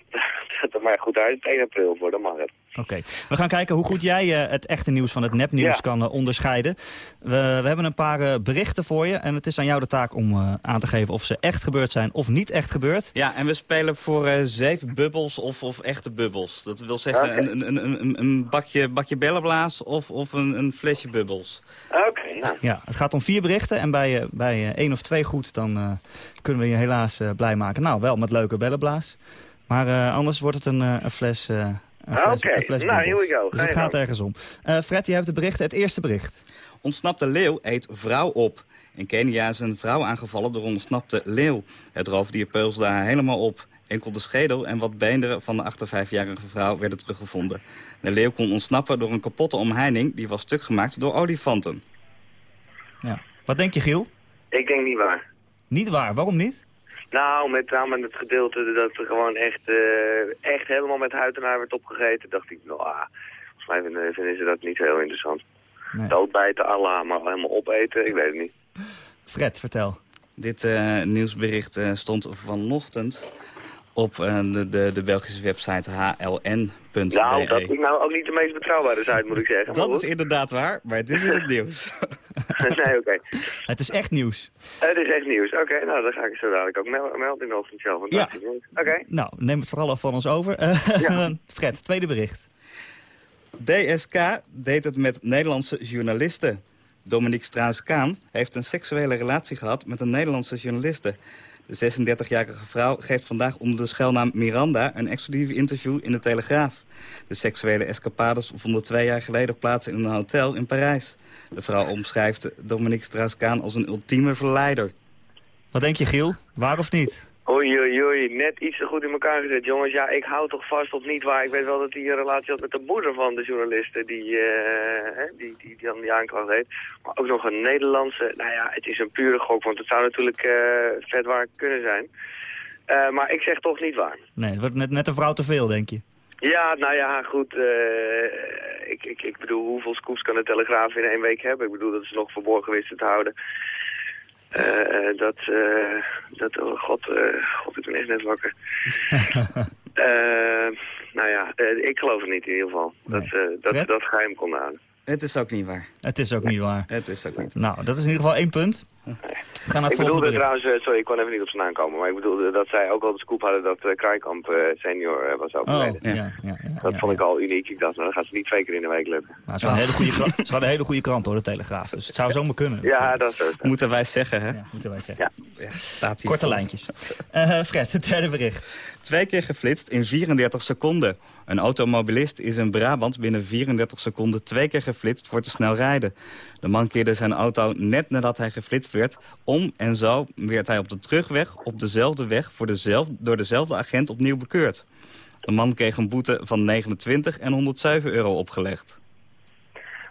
K: dat er maar goed uit, 1 april voor, dan mag het.
C: Oké, we gaan kijken hoe goed jij uh, het echte nieuws van het nepnieuws ja. kan uh, onderscheiden. We, we, hebben een paar uh, berichten voor je en het is aan jou de taak om aan te geven of ze echt gebeurd zijn of niet echt gebeurd.
D: Ja, en we spelen voor zeven bubbels of, of, echte bubbels. Dat wil zeggen okay. een, een, een, een, bakje, bakje bellenblaas of, of een, een flesje bubbels.
K: Oké, okay, nou.
C: Ja, het gaat om vier berichten en bij, bij één of twee goed dan kunnen we je helaas blij maken. Nou, wel met leuke bellenblaas. Maar anders wordt het een, een fles...
K: Oké, okay. nou, here we go.
C: Dus het gaat ergens om. Uh, Fred, je hebt de berichten. Het eerste bericht.
D: Ontsnapte leeuw eet vrouw op. In Kenia is een vrouw aangevallen door een ontsnapte leeuw. Het roofdier peulsde haar helemaal op. Enkel de schedel en wat beenderen van de 58-jarige vrouw werden teruggevonden. De leeuw kon ontsnappen door een kapotte omheining... die was stuk gemaakt door olifanten.
C: Ja. Wat denk je, Giel?
K: Ik denk niet waar.
C: Niet waar? Waarom niet?
K: Nou, met name het gedeelte dat er gewoon echt, uh, echt helemaal met huid en haar werd opgegeten, dacht ik, nou, ah, volgens mij vinden, vinden, ze dat niet heel interessant. Nee. Doodbijten, Allah, maar helemaal opeten, ik weet het niet.
C: Fred, vertel.
D: Dit uh, nieuwsbericht uh, stond vanochtend op de, de, de Belgische website hln.be.
K: Nou, dat is nou ook niet de meest betrouwbare site, moet ik zeggen.
D: dat is inderdaad waar, maar het is in het nieuws.
K: nee, oké. Okay.
C: Het is echt nieuws.
K: Het is echt nieuws. Oké, okay, nou dan ga ik zo dadelijk ook melden in de ochtend zelf.
C: Ja.
K: Oké. Okay.
C: Nou, neem het vooral af van ons over. Ja. Fred, tweede bericht.
D: DSK deed het met Nederlandse journalisten. Dominique Straas-Kaan heeft een seksuele relatie gehad met een Nederlandse journaliste. De 36-jarige vrouw geeft vandaag onder de schuilnaam Miranda... een exclusief interview in de Telegraaf. De seksuele escapades vonden twee jaar geleden plaats in een hotel in Parijs. De vrouw omschrijft Dominique Strauss-Kaan als een ultieme verleider.
C: Wat denk je, Giel? Waar of niet?
K: Oei, oei, oei. Net iets te goed in elkaar gezet, jongens. Ja, ik hou toch vast op niet waar. Ik weet wel dat hij een relatie had met de moeder van de journalisten die, uh, die, die, die dan die aanklacht heeft. Maar ook nog een Nederlandse. Nou ja, het is een pure gok, want het zou natuurlijk uh, vet waar kunnen zijn. Uh, maar ik zeg toch niet waar.
C: Nee, het wordt net, net een vrouw te veel, denk je?
K: Ja, nou ja, goed. Ik, ik, ik bedoel, hoeveel scoops kan de Telegraaf in één week hebben? Ik bedoel, dat is nog verborgen wisten te houden. Uh, dat, uh, dat, oh god, uh, god, ik ben echt net wakker. nou ja, ik geloof het niet in ieder geval. Nee. Dat, dat, dat geheim kon houden.
D: Het is ook niet waar.
C: Het is ook
D: nee.
C: niet waar.
D: Het is ook niet
C: Nou, dat is in ieder geval één punt.
K: Nee. We gaan naar het ik bedoelde trouwens, sorry, ik kon even niet op zijn naam komen, maar ik bedoelde dat zij ook al de scoop hadden dat uh, Kruikamp uh, senior uh, was overleden.
C: Oh, ja, ja, ja,
K: dat
C: ja,
K: vond ik al uniek. Ik dacht, nou, dan gaat ze niet twee keer in de week lukken.
C: Nou, ze, hadden een hele goede krant, ze hadden een hele goede krant hoor, de Telegraaf. Dus het zou zomaar kunnen.
K: Ja, dat is zo.
D: Moeten wij zeggen, hè?
C: Ja, moeten wij zeggen.
K: Ja.
D: staat hier
C: Korte voor. lijntjes. Uh, Fred, het derde bericht.
D: Twee keer geflitst in 34 seconden. Een automobilist is in Brabant binnen 34 seconden twee keer geflitst voor te snel rijden. De man keerde zijn auto net nadat hij geflitst werd om... en zo werd hij op de terugweg op dezelfde weg voor dezelfde, door dezelfde agent opnieuw bekeurd. De man kreeg een boete van 29 en 107 euro opgelegd.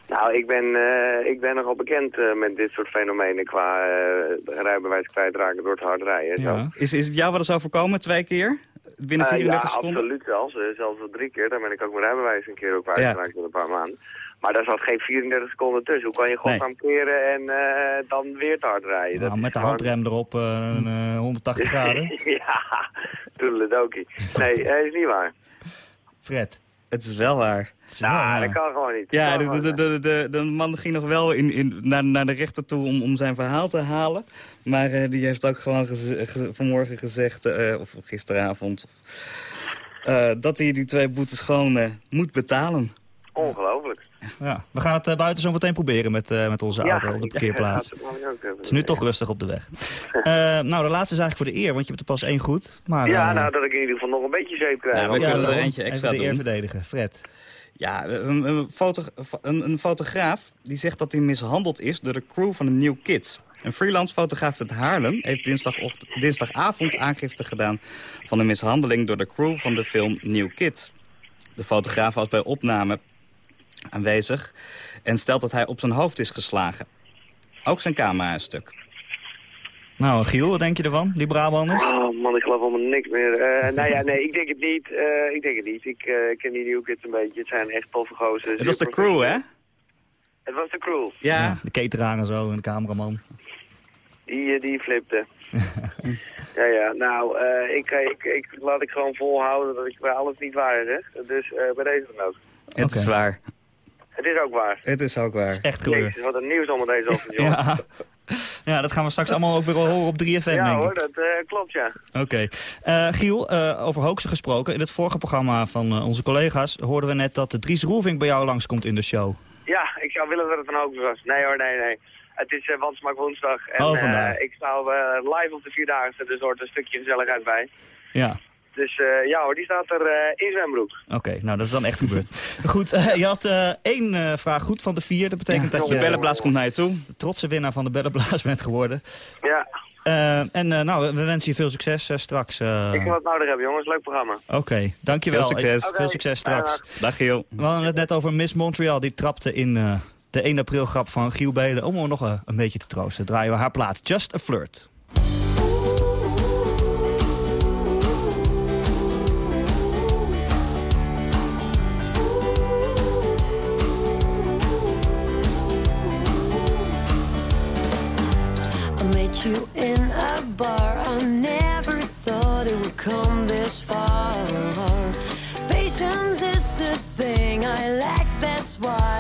K: Nou, ik ben, uh, ik ben nogal bekend uh, met dit soort fenomenen qua uh, rijbewijs kwijtraken door het hard rijden.
D: Ja. Is, is het jou wel eens overkomen, twee keer? Binnen 34
K: ja,
D: seconden?
K: absoluut zelfs. zelfs wel drie keer. Daar ben ik ook mijn rijbewijs een keer ook kwijtgeraakt ja. in een paar maanden. Maar daar zat geen 34 seconden tussen. Hoe kan je gewoon nee. gaan keren en dan weer te hard rijden?
C: Nou, met de handrem erop, 180 graden.
K: ja, toedeledokie. Nee, dat is niet waar.
C: Fred.
D: Het is wel waar.
K: Nou, dat kan gewoon niet.
D: Ja, de, de, de, de, de man ging nog wel in, in, naar, naar de rechter toe om, om zijn verhaal te halen. Maar uh, die heeft ook gewoon vanmorgen gezegd, uh, of gisteravond... Uh, dat hij die twee boetes gewoon moet betalen.
K: Ongelooflijk.
C: Ja, we gaan het buiten zo meteen proberen met, met onze auto op de parkeerplaats. Ja, het is nu toch rustig op de weg. nou, de laatste is eigenlijk voor de eer, want je hebt er pas één goed. Maar,
K: ja, nou, dat ik in ieder geval nog een beetje zeep krijg.
D: Ja, we kunnen er eentje extra
C: de eer
D: doen.
C: verdedigen. Fred.
D: Ja, een, een, foto, een, een, fotograaf die zegt dat hij mishandeld is door de crew van de New Kids. Een freelance fotograaf uit Haarlem heeft dinsdagavond aangifte gedaan... van een mishandeling door de crew van de film New Kids. De fotograaf was bij opname aanwezig en stelt dat hij op zijn hoofd is geslagen. Ook zijn camera is stuk.
C: Nou, Giel, wat denk je ervan, die Brabanders?
K: Oh man, ik geloof allemaal niks meer. Uh, nou ja, nee, ik denk het niet. Uh, ik denk het niet. Ik uh, ken die New Kids een beetje. Het zijn echt toffe gozer.
D: Het was de crew, hè?
K: Het was de crew.
D: Ja.
C: ja de cateraar en zo, en de cameraman.
K: Die, die flipte. ja, ja. Nou, ik, ik, ik, laat ik gewoon volhouden dat ik bij alles niet waar zeg. Dus bij deze dan ook.
D: Het okay. is waar.
K: Het is ook waar.
D: Het is ook waar. Het
C: is echt gebeurd.
K: Jezus, wat een nieuws onder deze ochtend, ja.
C: Ja, dat gaan we straks allemaal ook weer horen op 3FM,
K: ja,
C: denk ik.
K: hoor, dat uh, klopt, ja.
C: Oké. Okay. Uh, Giel, uh, over hoaxen gesproken. In het vorige programma van onze collega's hoorden we net dat Dries Roelvink bij jou langskomt in de show.
K: Ja, ik zou willen dat het een hoax was. Nee hoor, nee, nee. Het is uh, Wansmak woensdag en
C: oh, vandaar.
K: ik sta live op de Vierdaagse, dus er hoort een stukje gezelligheid bij.
C: Ja.
K: Dus uh, ja hoor, die staat er uh, in zwembroek.
C: Oké, okay, nou dat is dan echt gebeurd. goed, uh, je had één vraag goed van de vier. Dat betekent
D: ja,
C: dat je...
D: De bellenblaas komt naar je toe.
C: De trotse winnaar van de bellenblaas bent geworden.
K: Ja.
C: en nou, we wensen je veel succes straks.
K: Ik ga wat nodig hebben jongens, leuk programma.
C: Oké, okay, dankjewel.
D: Veel succes.
C: Okay. Veel succes straks.
D: Dag, Dag Giel.
C: We hadden het net over Miss Montreal. Die trapte in de 1 april grap van Giel Belen. Om hem nog een, een beetje te troosten draaien we haar plaat Just a Flirt.
N: you in a bar. I never thought it would come this far. Patience is a thing I lack, that's why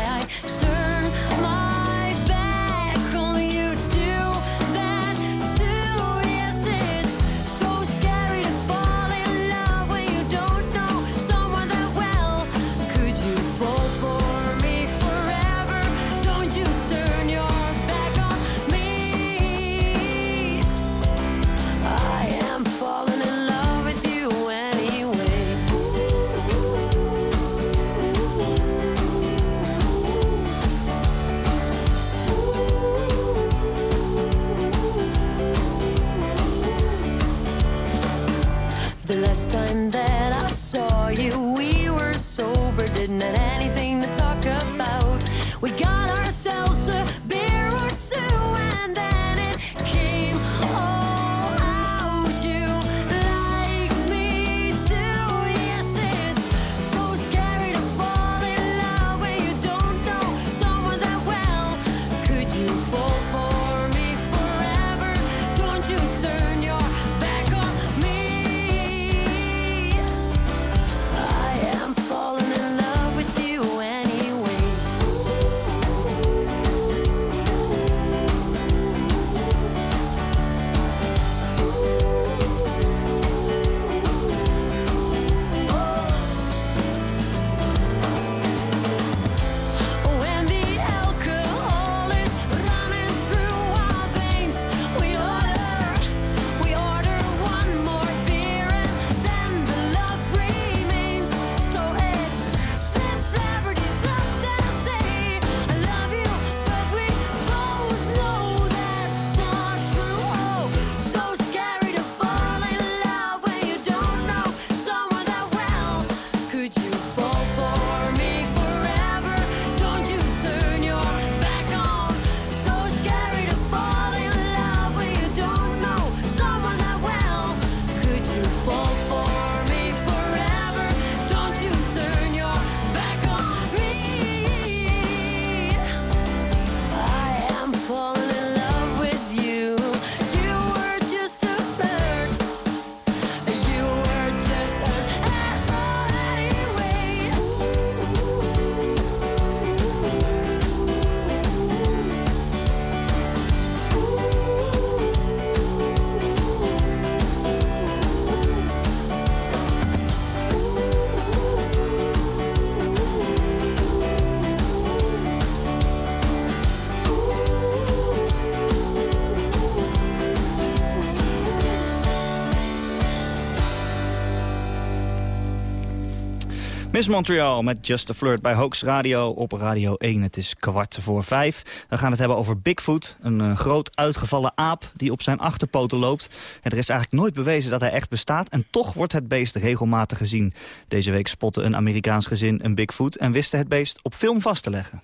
C: Miss Montreal met Just a Flirt bij Hoax Radio op Radio 1. Het is kwart voor vijf. We gaan het hebben over Bigfoot, een uh, groot uitgevallen aap die op zijn achterpoten loopt. En er is eigenlijk nooit bewezen dat hij echt bestaat en toch wordt het beest regelmatig gezien. Deze week spotte een Amerikaans gezin een Bigfoot en wisten het beest op film vast te leggen.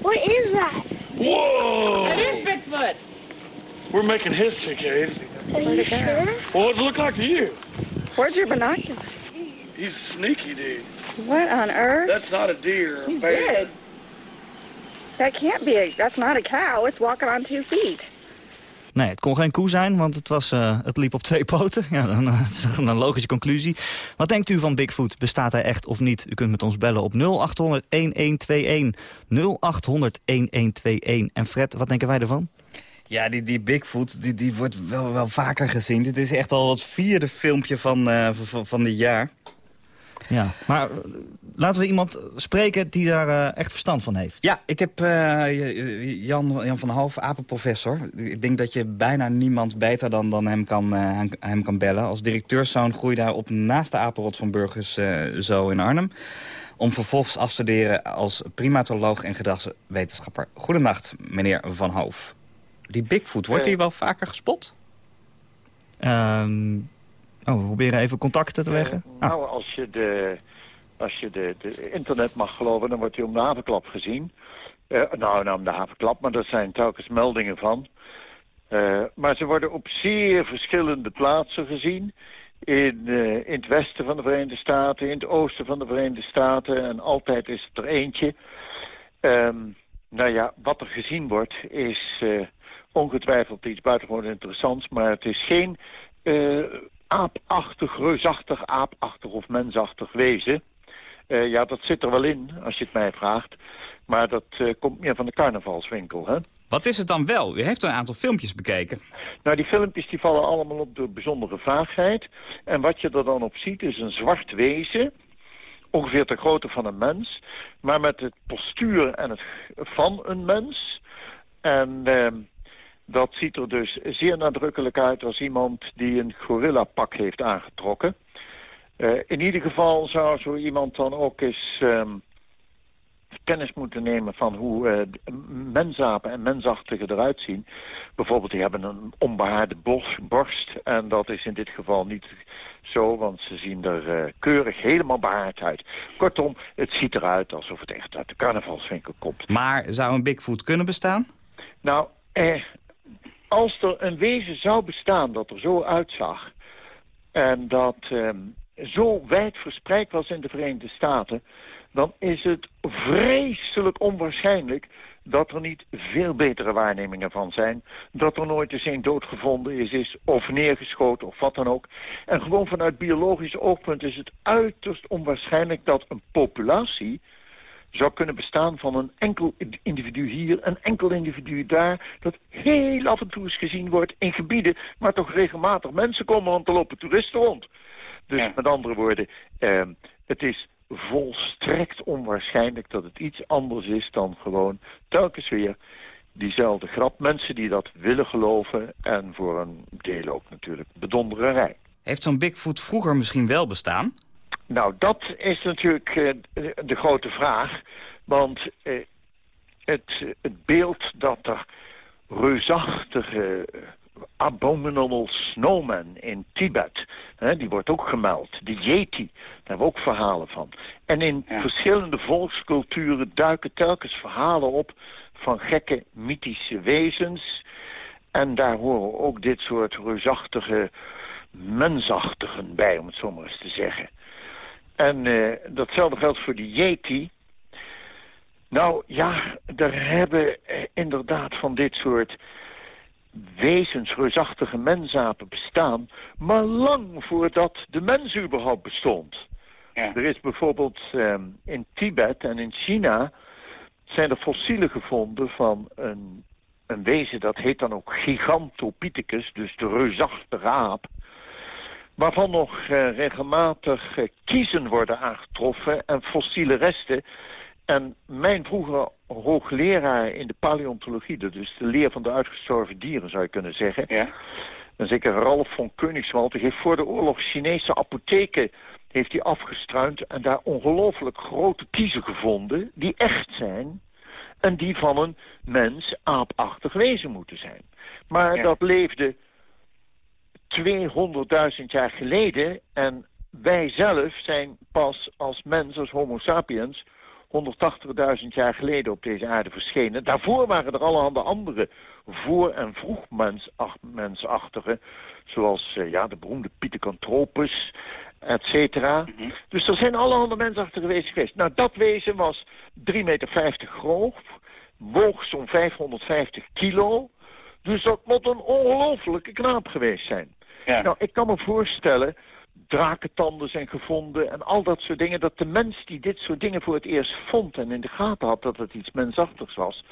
O: What is that?
P: Whoa!
O: That is Bigfoot.
P: We're making history, Cade.
O: Are you sure?
P: Well, what does it look like to you?
O: Where's your binoculars?
P: He's sneaky, dude.
O: What on earth?
P: That's not a deer.
O: He's
P: bear.
O: dead. That can't be a, that's not a cow. It's walking on two feet.
C: Nee, het kon geen koe zijn, want het, was, uh, het liep op twee poten. Ja, dan, uh, dat is een logische conclusie. Wat denkt u van Bigfoot? Bestaat hij echt of niet? U kunt met ons bellen op 0800-1121. 0800-1121. En Fred, wat denken wij ervan?
D: Ja, die, die Bigfoot die, die wordt wel, wel vaker gezien. Dit is echt al het vierde filmpje van, uh, van, van dit jaar.
C: Ja, maar laten we iemand spreken die daar uh, echt verstand van heeft.
D: Ja, ik heb uh, Jan, Jan van Hoof, apenprofessor. Ik denk dat je bijna niemand beter dan, dan hem, kan, uh, hem kan bellen. Als directeurszoon groeide hij op naast de apenrot van Burgers zo in Arnhem. Om vervolgens af te studeren als primatoloog en gedragswetenschapper. Goedenacht, meneer Van Hoof. Die Bigfoot, wordt hij wel vaker gespot?
C: Um, oh, we proberen even contacten te leggen.
Q: Uh, nou, ah. als je, de, als je de, de, internet mag geloven, dan wordt hij om de havenklap gezien. Uh, nou, nou, om de havenklap, maar dat zijn telkens meldingen van. Uh, maar ze worden op zeer verschillende plaatsen gezien. In, in het westen van de Verenigde Staten, in het oosten van de Verenigde Staten. En altijd is het er eentje. Um, nou ja, wat er gezien wordt is ongetwijfeld iets buitengewoon interessants, maar het is geen uh, aapachtig, reusachtig, aapachtig of mensachtig wezen. Uh, ja, dat zit er wel in, als je het mij vraagt. Maar dat uh, komt meer van de carnavalswinkel, hè?
D: Wat is het dan wel? U heeft een aantal filmpjes bekeken.
Q: Nou, die filmpjes die vallen allemaal op de bijzondere vaagheid. En wat je er dan op ziet is een zwart wezen ongeveer ter grootte van een mens, maar met het postuur en het van een mens. En uh, dat ziet er dus zeer nadrukkelijk uit als iemand die een gorillapak heeft aangetrokken. Uh, in ieder geval zou zo iemand dan ook eens um, kennis moeten nemen van hoe uh, mensapen en mensachtigen eruit zien. Bijvoorbeeld, die hebben een onbehaarde borst en dat is in dit geval niet zo, want ze zien er uh, keurig helemaal behaard uit. Kortom, het ziet eruit alsof het echt uit de carnavalswinkel komt.
D: Maar zou een Bigfoot kunnen bestaan?
Q: Nou, eh, als er een wezen zou bestaan dat er zo uitzag... en dat um, zo wijd verspreid was in de Verenigde Staten... dan is het vreselijk onwaarschijnlijk dat er niet veel betere waarnemingen van zijn. Dat er nooit eens een doodgevonden is, is of neergeschoten of wat dan ook. En gewoon vanuit biologisch oogpunt is het uiterst onwaarschijnlijk dat een populatie zou kunnen bestaan van een enkel individu hier, een enkel individu daar, dat heel af en toe eens gezien wordt in gebieden waar toch regelmatig mensen komen, want er lopen toeristen rond. Dus ja. met andere woorden, eh, het is volstrekt onwaarschijnlijk dat het iets anders is dan gewoon telkens weer diezelfde grap. Mensen die dat willen geloven en voor een deel ook natuurlijk bedondererij.
D: Heeft zo'n Bigfoot vroeger misschien wel bestaan?
Q: Nou, dat is natuurlijk uh, de grote vraag. Want uh, het, het, beeld dat er reusachtige abominable snowman in Tibet, hè, die wordt ook gemeld. De Yeti, daar hebben we ook verhalen van. En in ja. verschillende volksculturen duiken telkens verhalen op van gekke mythische wezens. En daar horen ook dit soort reusachtige mensachtigen bij, om het zo maar eens te zeggen. En uh, datzelfde geldt voor de Yeti. Nou ja, er hebben uh, inderdaad van dit soort wezens, reusachtige mensapen bestaan... maar lang voordat de mens überhaupt bestond. Ja. Er is bijvoorbeeld um, in Tibet en in China... zijn er fossielen gevonden van een, een wezen... dat heet dan ook Gigantopithecus, dus de reusachtige aap waarvan nog uh, regelmatig uh, kiezen worden aangetroffen en fossiele resten. En mijn vroegere hoogleraar in de paleontologie, dus de leer van de uitgestorven dieren zou je kunnen zeggen... Ja. En zeker Ralf von Koenigswald, die heeft voor de oorlog Chinese apotheken heeft hij afgestruind en daar ongelooflijk grote kiezen gevonden... die echt zijn en die van een mens aapachtig wezen moeten zijn. Maar dat leefde 200.000 jaar geleden en wij zelf zijn pas als mens, als homo sapiens... 180.000 jaar geleden op deze aarde verschenen. Daarvoor waren er allerhande andere voor- en vroegmensachtige... zoals uh, ja, de beroemde Pithecanthropus, et cetera.
R: Mhm.
Q: Dus er zijn allerhande mensachtige wezens geweest. Nou, dat wezen was 3,50 meter groot, woog zo'n 550 kilo... Dus dat moet een ongelofelijke knaap geweest zijn. Nou, ik kan me voorstellen, drakentanden zijn gevonden en al dat soort dingen... dat de mens die dit soort dingen voor het eerst vond en in de gaten had dat het iets mensachtigs was...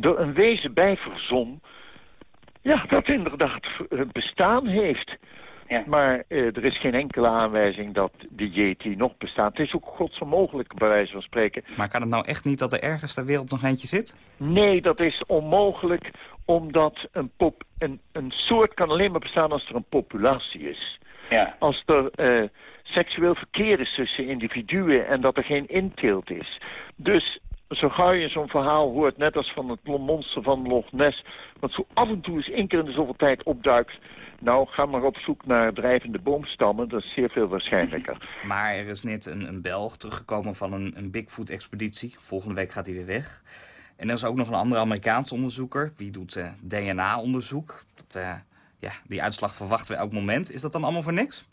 Q: er een wezen bij verzon, ja, dat inderdaad bestaan heeft... Maar eh, er is geen enkele aanwijzing dat de Yeti nog bestaat. Het is ook godsonmogelijk, bij wijze van spreken.
D: Maar kan het nou echt niet dat er ergens ter wereld nog eentje zit?
Q: Nee, dat is onmogelijk, omdat een, pop, een, een soort kan alleen maar bestaan als er een populatie is.
R: Ja.
Q: Als er eh, seksueel verkeer is tussen individuen en dat er geen inteelt is. Dus zo gauw je zo'n verhaal hoort, net als van het monster van Loch Ness... wat zo af en toe eens één keer in de zoveel tijd opduikt... nou, ga maar op zoek naar drijvende boomstammen, dat is zeer veel waarschijnlijker.
D: Maar er is net een, een Belg teruggekomen van een, een Bigfoot-expeditie. Volgende week gaat hij weer weg. En er is ook nog een andere Amerikaanse onderzoeker. Die doet eh, DNA-onderzoek. Eh, ja, die uitslag verwachten we elk moment. Is dat dan allemaal voor niks?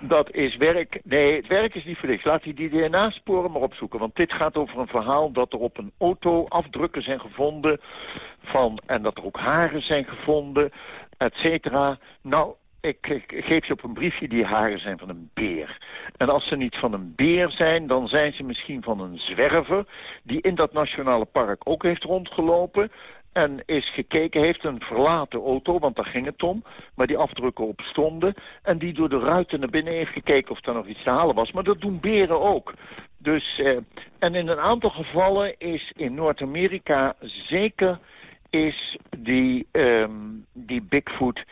Q: Dat is werk. Nee, het werk is niet voor niks. Laat die, die DNA-sporen maar opzoeken. Want dit gaat over een verhaal dat er op een auto afdrukken zijn gevonden. Van, en dat er ook haren zijn gevonden, et cetera. Nou, ik, geef je op een briefje, die haren zijn van een beer. En als ze niet van een beer zijn, dan zijn ze misschien van een zwerver... die in dat nationale park ook heeft rondgelopen... En is gekeken, heeft een verlaten auto, want daar ging het om. Maar die afdrukken op stonden. En die door de ruiten naar binnen heeft gekeken of er nog iets te halen was. Maar dat doen beren ook. Dus, eh, en in een aantal gevallen is in Noord-Amerika zeker is die, um, die Bigfoot...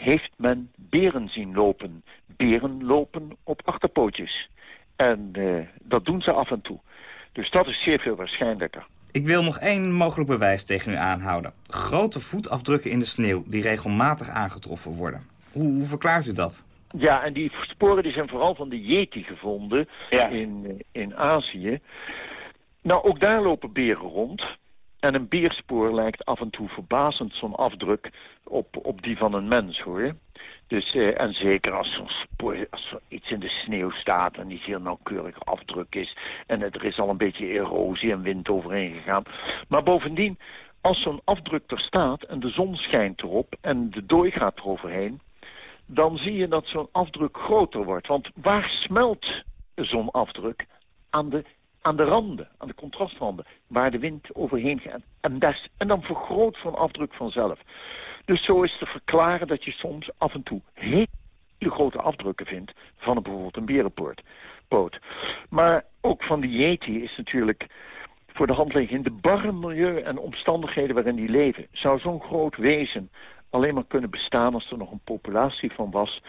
Q: heeft men beren zien lopen. Beren lopen op achterpootjes. En uh, dat doen ze af en toe. Dus dat is zeer veel waarschijnlijker.
D: Ik wil nog één mogelijk bewijs tegen u aanhouden. Grote voetafdrukken in de sneeuw die regelmatig aangetroffen worden. Hoe, hoe verklaart u dat?
Q: Ja, en die sporen die zijn vooral van de Yeti gevonden in, in Azië. Nou, ook daar lopen beren rond. En een beerspoor lijkt af en toe verbazend zo'n afdruk op, op die van een mens, hoor. Dus, eh, en zeker als, spoor, als er iets in de sneeuw staat en niet heel nauwkeurig afdruk is... en er is al een beetje erosie en wind overheen gegaan. Maar bovendien, als zo'n afdruk er staat en de zon schijnt erop en de dooi gaat eroverheen... dan zie je dat zo'n afdruk groter wordt. Want waar smelt zo'n afdruk? Aan de aan de randen, aan de contrastranden, waar de wind overheen gaat. En, en dan vergroot zo'n afdruk vanzelf. Dus zo is te verklaren dat je soms af en toe hele grote afdrukken vindt van een, bijvoorbeeld een berenpoot. Poot. Maar ook van die Yeti is natuurlijk voor de hand liggen in de barre milieu en omstandigheden waarin die leven. Zou zo'n groot wezen alleen maar kunnen bestaan als er nog een populatie van was.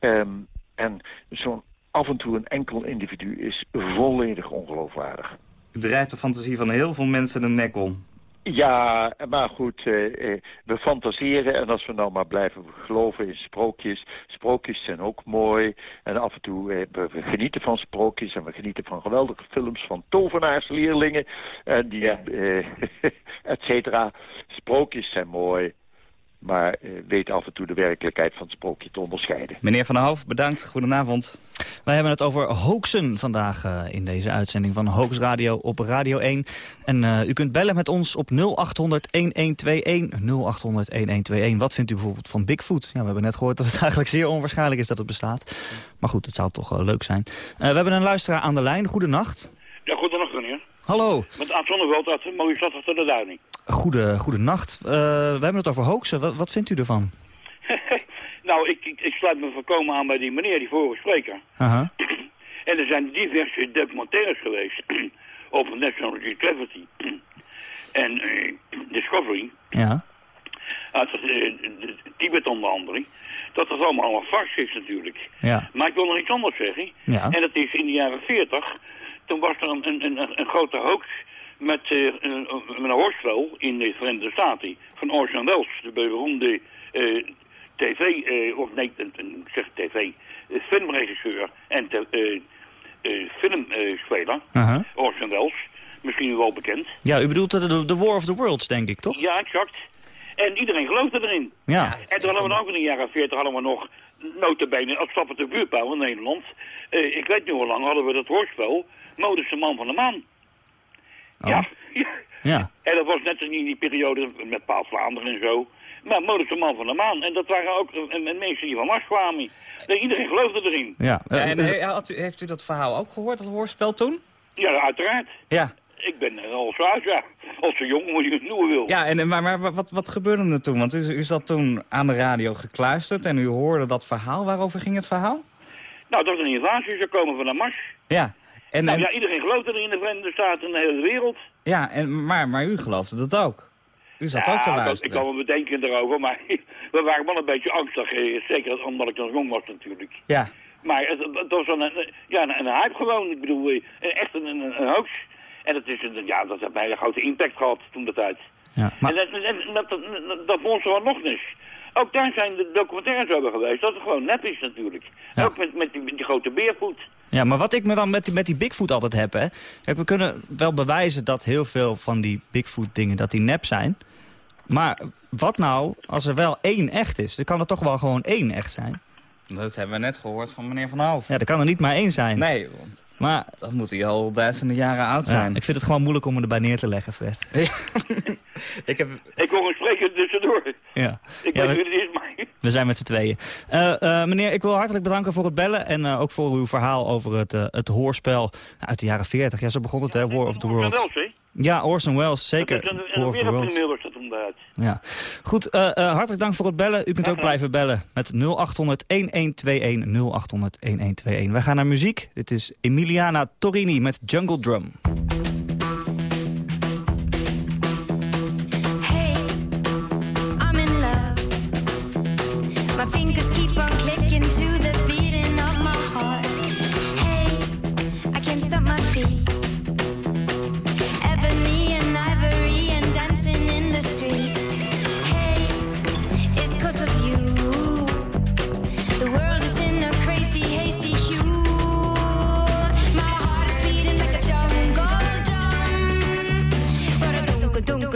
Q: Um, en zo'n af en toe een enkel individu is volledig ongeloofwaardig.
D: U draait de fantasie van heel veel mensen de nek om.
Q: Ja, maar goed, eh, eh, we fantaseren en als we nou maar blijven geloven in sprookjes. Sprookjes zijn ook mooi en af en toe eh, we, we, genieten van sprookjes en we genieten van geweldige films van tovenaarsleerlingen en die, eh, et cetera. Sprookjes zijn mooi, maar uh, weet af en toe de werkelijkheid van het sprookje te onderscheiden.
D: Meneer Van der Hoofd, bedankt. Goedenavond. Wij hebben het over hoaxen vandaag uh, in deze uitzending van Hoax Radio op Radio 1. En uh, u kunt bellen met ons op 0800-1121. 0800-1121. Wat vindt u bijvoorbeeld van Bigfoot? Ja, we hebben net gehoord dat het eigenlijk zeer onwaarschijnlijk is dat het bestaat. Maar goed, het zou toch leuk zijn. we hebben een luisteraar aan de lijn. Goedenacht.
S: Ja, goedenacht meneer.
D: Hallo.
S: Met Aad Zonneveld uit een mooie stad achter de duining.
D: Goede, goede nacht. Uh, we hebben het over hoaxen. Wat, wat vindt u ervan?
S: nou, ik, ik, ik, sluit me voorkomen aan bij die meneer, die vorige spreker.
D: Uh -huh.
S: en er zijn diverse documentaires geweest over National Geographic en uh, Discovery.
D: Ja.
S: Uit Tibet onder andere. dat het allemaal allemaal vast is natuurlijk.
C: Ja.
S: Maar ik wil nog iets anders zeggen.
C: Ja.
S: En dat is in de jaren 40, toen was er een, een, een, een grote hoax met, eh, een, met een hoorspel in de Verenigde Staten van Orson Welles, de beroemde eh, tv, eh, of nee, een- een- ik zeg tv, filmregisseur en te, eh, eh, filmspeler. Orson Welles, misschien wel bekend.
C: Ja, u bedoelt de, de, War of the Worlds, denk ik, toch?
S: Ja, exact. En iedereen geloofde erin.
C: Ja.
S: En toen hadden we ook in de jaren 40 hadden we nog notabene op de buurpaal in Nederland. Eh, ik weet niet hoe lang hadden we dat hoorspel. Modus de man van de maan. Ja. ja.
C: Ja.
S: En dat was net als in die periode met Paal Vlaanderen en zo. Maar Modus de man van de maan. En dat waren ook eh, mensen die van Mars kwamen. Nee, iedereen geloofde erin.
C: Ja.
D: Ja, en he- had u, heeft u dat verhaal ook gehoord, dat hoorspel toen?
S: Ja, uiteraard.
D: Ja.
S: Ik ben er al zo uit, ja. Al zo jong, hoe je het noemen wil.
D: Ja, en, maar, maar wat, wat gebeurde er toen? Want u, u zat toen aan de radio gekluisterd en u hoorde dat verhaal. Waarover ging het verhaal?
S: Nou, dat er een invasie zou komen van de Mars.
D: Ja. En,
S: nou
D: en-
S: ja, iedereen geloofde er in de Verenigde Staten en de hele wereld.
D: ja en, maar, maar u geloofde dat ook. U zat
S: Ja,
D: ook te luisteren.
S: Ik kan me bedenken erover, maar we waren wel een beetje angstig. Zeker omdat ik nog jong was natuurlijk.
D: Ja.
S: Maar het, het was wel een, ja, een, een hype gewoon. Ik bedoel, eh, echt een, een, een hoax. En het is een, ja, dat heeft een hele grote impact gehad toen de tijd.
C: Ja,
S: En dat, en dat, dat, dat van nog eens. Ook daar zijn de documentaires over geweest. Dat het gewoon nep is natuurlijk. Ook met, met, die, met die grote beervoet.
C: Ja, maar wat ik me dan met die, met die Bigfoot altijd heb, hè. Kijk, we kunnen wel bewijzen dat heel veel van die Bigfoot dingen, dat die nep zijn. Maar wat nou als er wel één echt is? Dan kan er toch wel gewoon één echt zijn.
D: Dat hebben we net gehoord van meneer Van Hoof.
C: Ja, er kan er niet maar één zijn.
D: Nee, want
C: maar,
D: dan moet hij al duizenden jaren oud
C: ja,
D: zijn.
C: ik vind het gewoon moeilijk om me erbij neer te leggen, Fred.
D: ik, heb...
S: Ik hoor een spreker tussendoor.
C: Ja.
S: Ik
C: Ja,
S: weet
C: we-
S: wie het is, maar...
C: We zijn met z'n tweeën. Eh, eh, meneer, ik wil hartelijk bedanken voor het bellen. En eh, ook voor uw verhaal over het, het hoorspel uit de jaren 40. Ja, zo begon het, hè? War of the
S: Orson
C: Worlds. Ja, Orson Welles, zeker.
S: Dat om uit.
C: Ja. Goed, eh, eh, hartelijk dank voor het bellen. U kunt ook blijven bellen met 0800 1121 0800 1121. Wij gaan naar muziek. Dit is Emiliana Torini met Jungle Drum.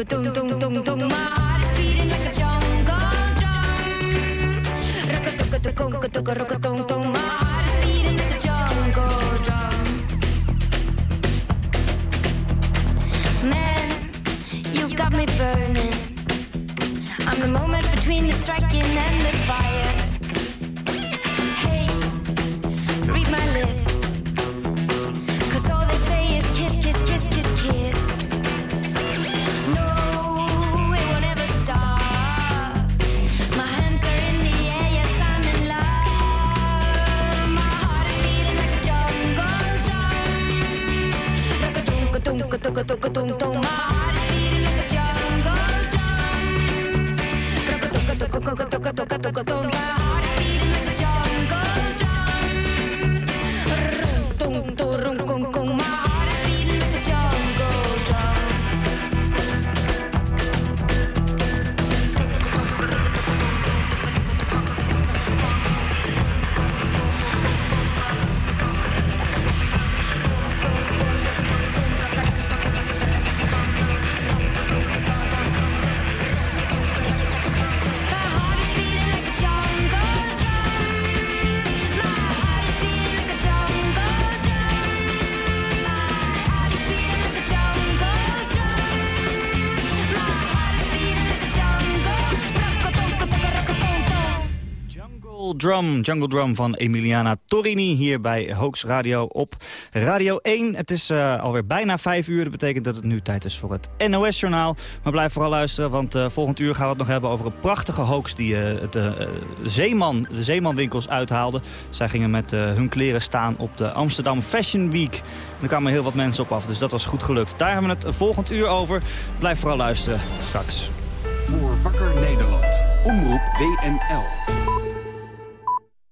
T: Ba-da-dum-ka-dum-ka-dum-dum-dum-dum. My heart is beating like a jungle drum. Rock-a-tuk-a-tuk-a-tuk-a-rock-a-tung-tung. My heart is beating like a jungle drum. Man, you got me burning. I'm the moment between the striking and the fire. Rock-a-dunk-a-dunk-a-dunk-a-dunk-a-dunk. My heart is beating Drum, Jungle Drum
C: van Emiliana Torini hier bij Hoax Radio op Radio 1. Het is eh, alweer bijna 5 uur. Dat betekent dat het nu tijd is voor het NOS-journaal. Maar blijf vooral luisteren, want eh, volgend uur gaan we het nog hebben over een prachtige hoax die eh, het, Zeeman, de Zeemanwinkels uithaalde. Zij gingen met hun kleren staan op de Amsterdam Fashion Week. En er kwamen heel wat mensen op af, dus dat was goed gelukt. Daar hebben we het volgend uur over. Blijf vooral luisteren straks.
R: Voor Wakker Nederland. Omroep WNL.